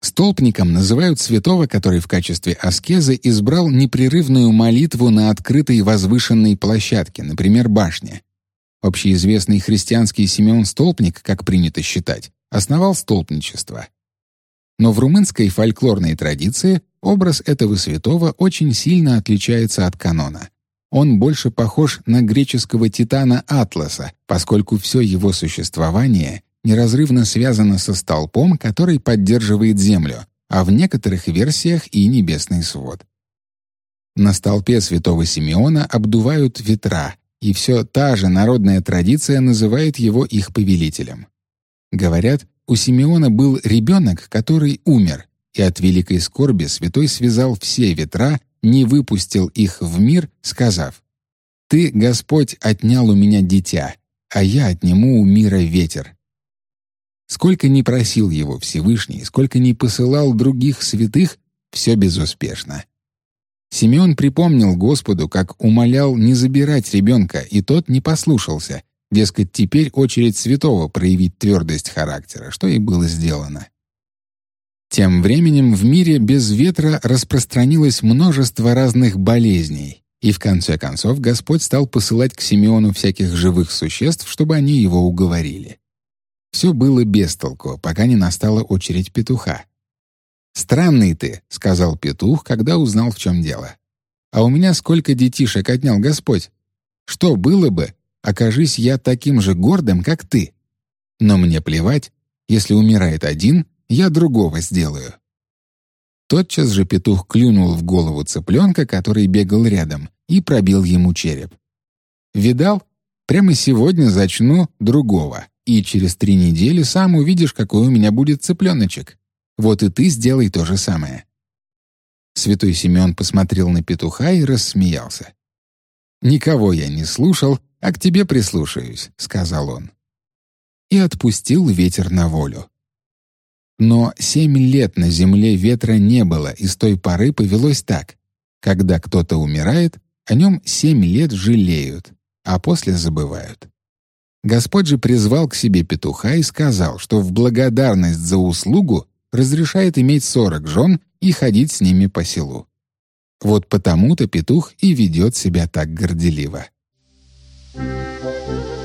[SPEAKER 1] Столпником называют святого, который в качестве аскезы избрал непрерывную молитву на открытой возвышенной площадке, например, башне. Общеизвестный христианский Симеон Столпник, как принято считать, основал столпничество. Но в румынской фольклорной традиции образ этого святого очень сильно отличается от канона. Он больше похож на греческого титана Атласа, поскольку все его существование неразрывно связано со столпом, который поддерживает Землю, а в некоторых версиях и небесный свод. На столпе святого Симеона обдувают ветра, и все та же народная традиция называет его их повелителем. Говорят, у Симеона был ребенок, который умер, и от великой скорби святой связал все ветра, не выпустил их в мир, сказав, «Ты, Господь, отнял у меня дитя, а я отниму у мира ветер». Сколько ни просил его Всевышний, сколько ни посылал других святых, все безуспешно. Симеон припомнил Господу, как умолял не забирать ребенка, и тот не послушался. Дескать, теперь очередь святого проявить твердость характера, что и было сделано. Тем временем в мире без ветра распространилось множество разных болезней, и в конце концов Господь стал посылать к Симеону всяких живых существ, чтобы они его уговорили. Все было без толку, пока не настала очередь петуха. «Странный ты», — сказал петух, когда узнал, в чем дело. «А у меня сколько детишек отнял Господь? Что было бы, окажись я таким же гордым, как ты? Но мне плевать, если умирает один, я другого сделаю». Тотчас же петух клюнул в голову цыпленка, который бегал рядом, и пробил ему череп. «Видал? Прямо сегодня зачну другого и через три недели сам увидишь, какой у меня будет цыпленочек. Вот и ты сделай то же самое». Святой Симеон посмотрел на петуха и рассмеялся. «Никого я не слушал, а к тебе прислушаюсь», — сказал он. И отпустил ветер на волю. Но семь лет на земле ветра не было, и с той поры повелось так. Когда кто-то умирает, о нем семь лет жалеют, а после забывают. Господь же призвал к себе петуха и сказал, что в благодарность за услугу разрешает иметь сорок жен и ходить с ними по селу. Вот потому-то петух и ведет себя так горделиво. Música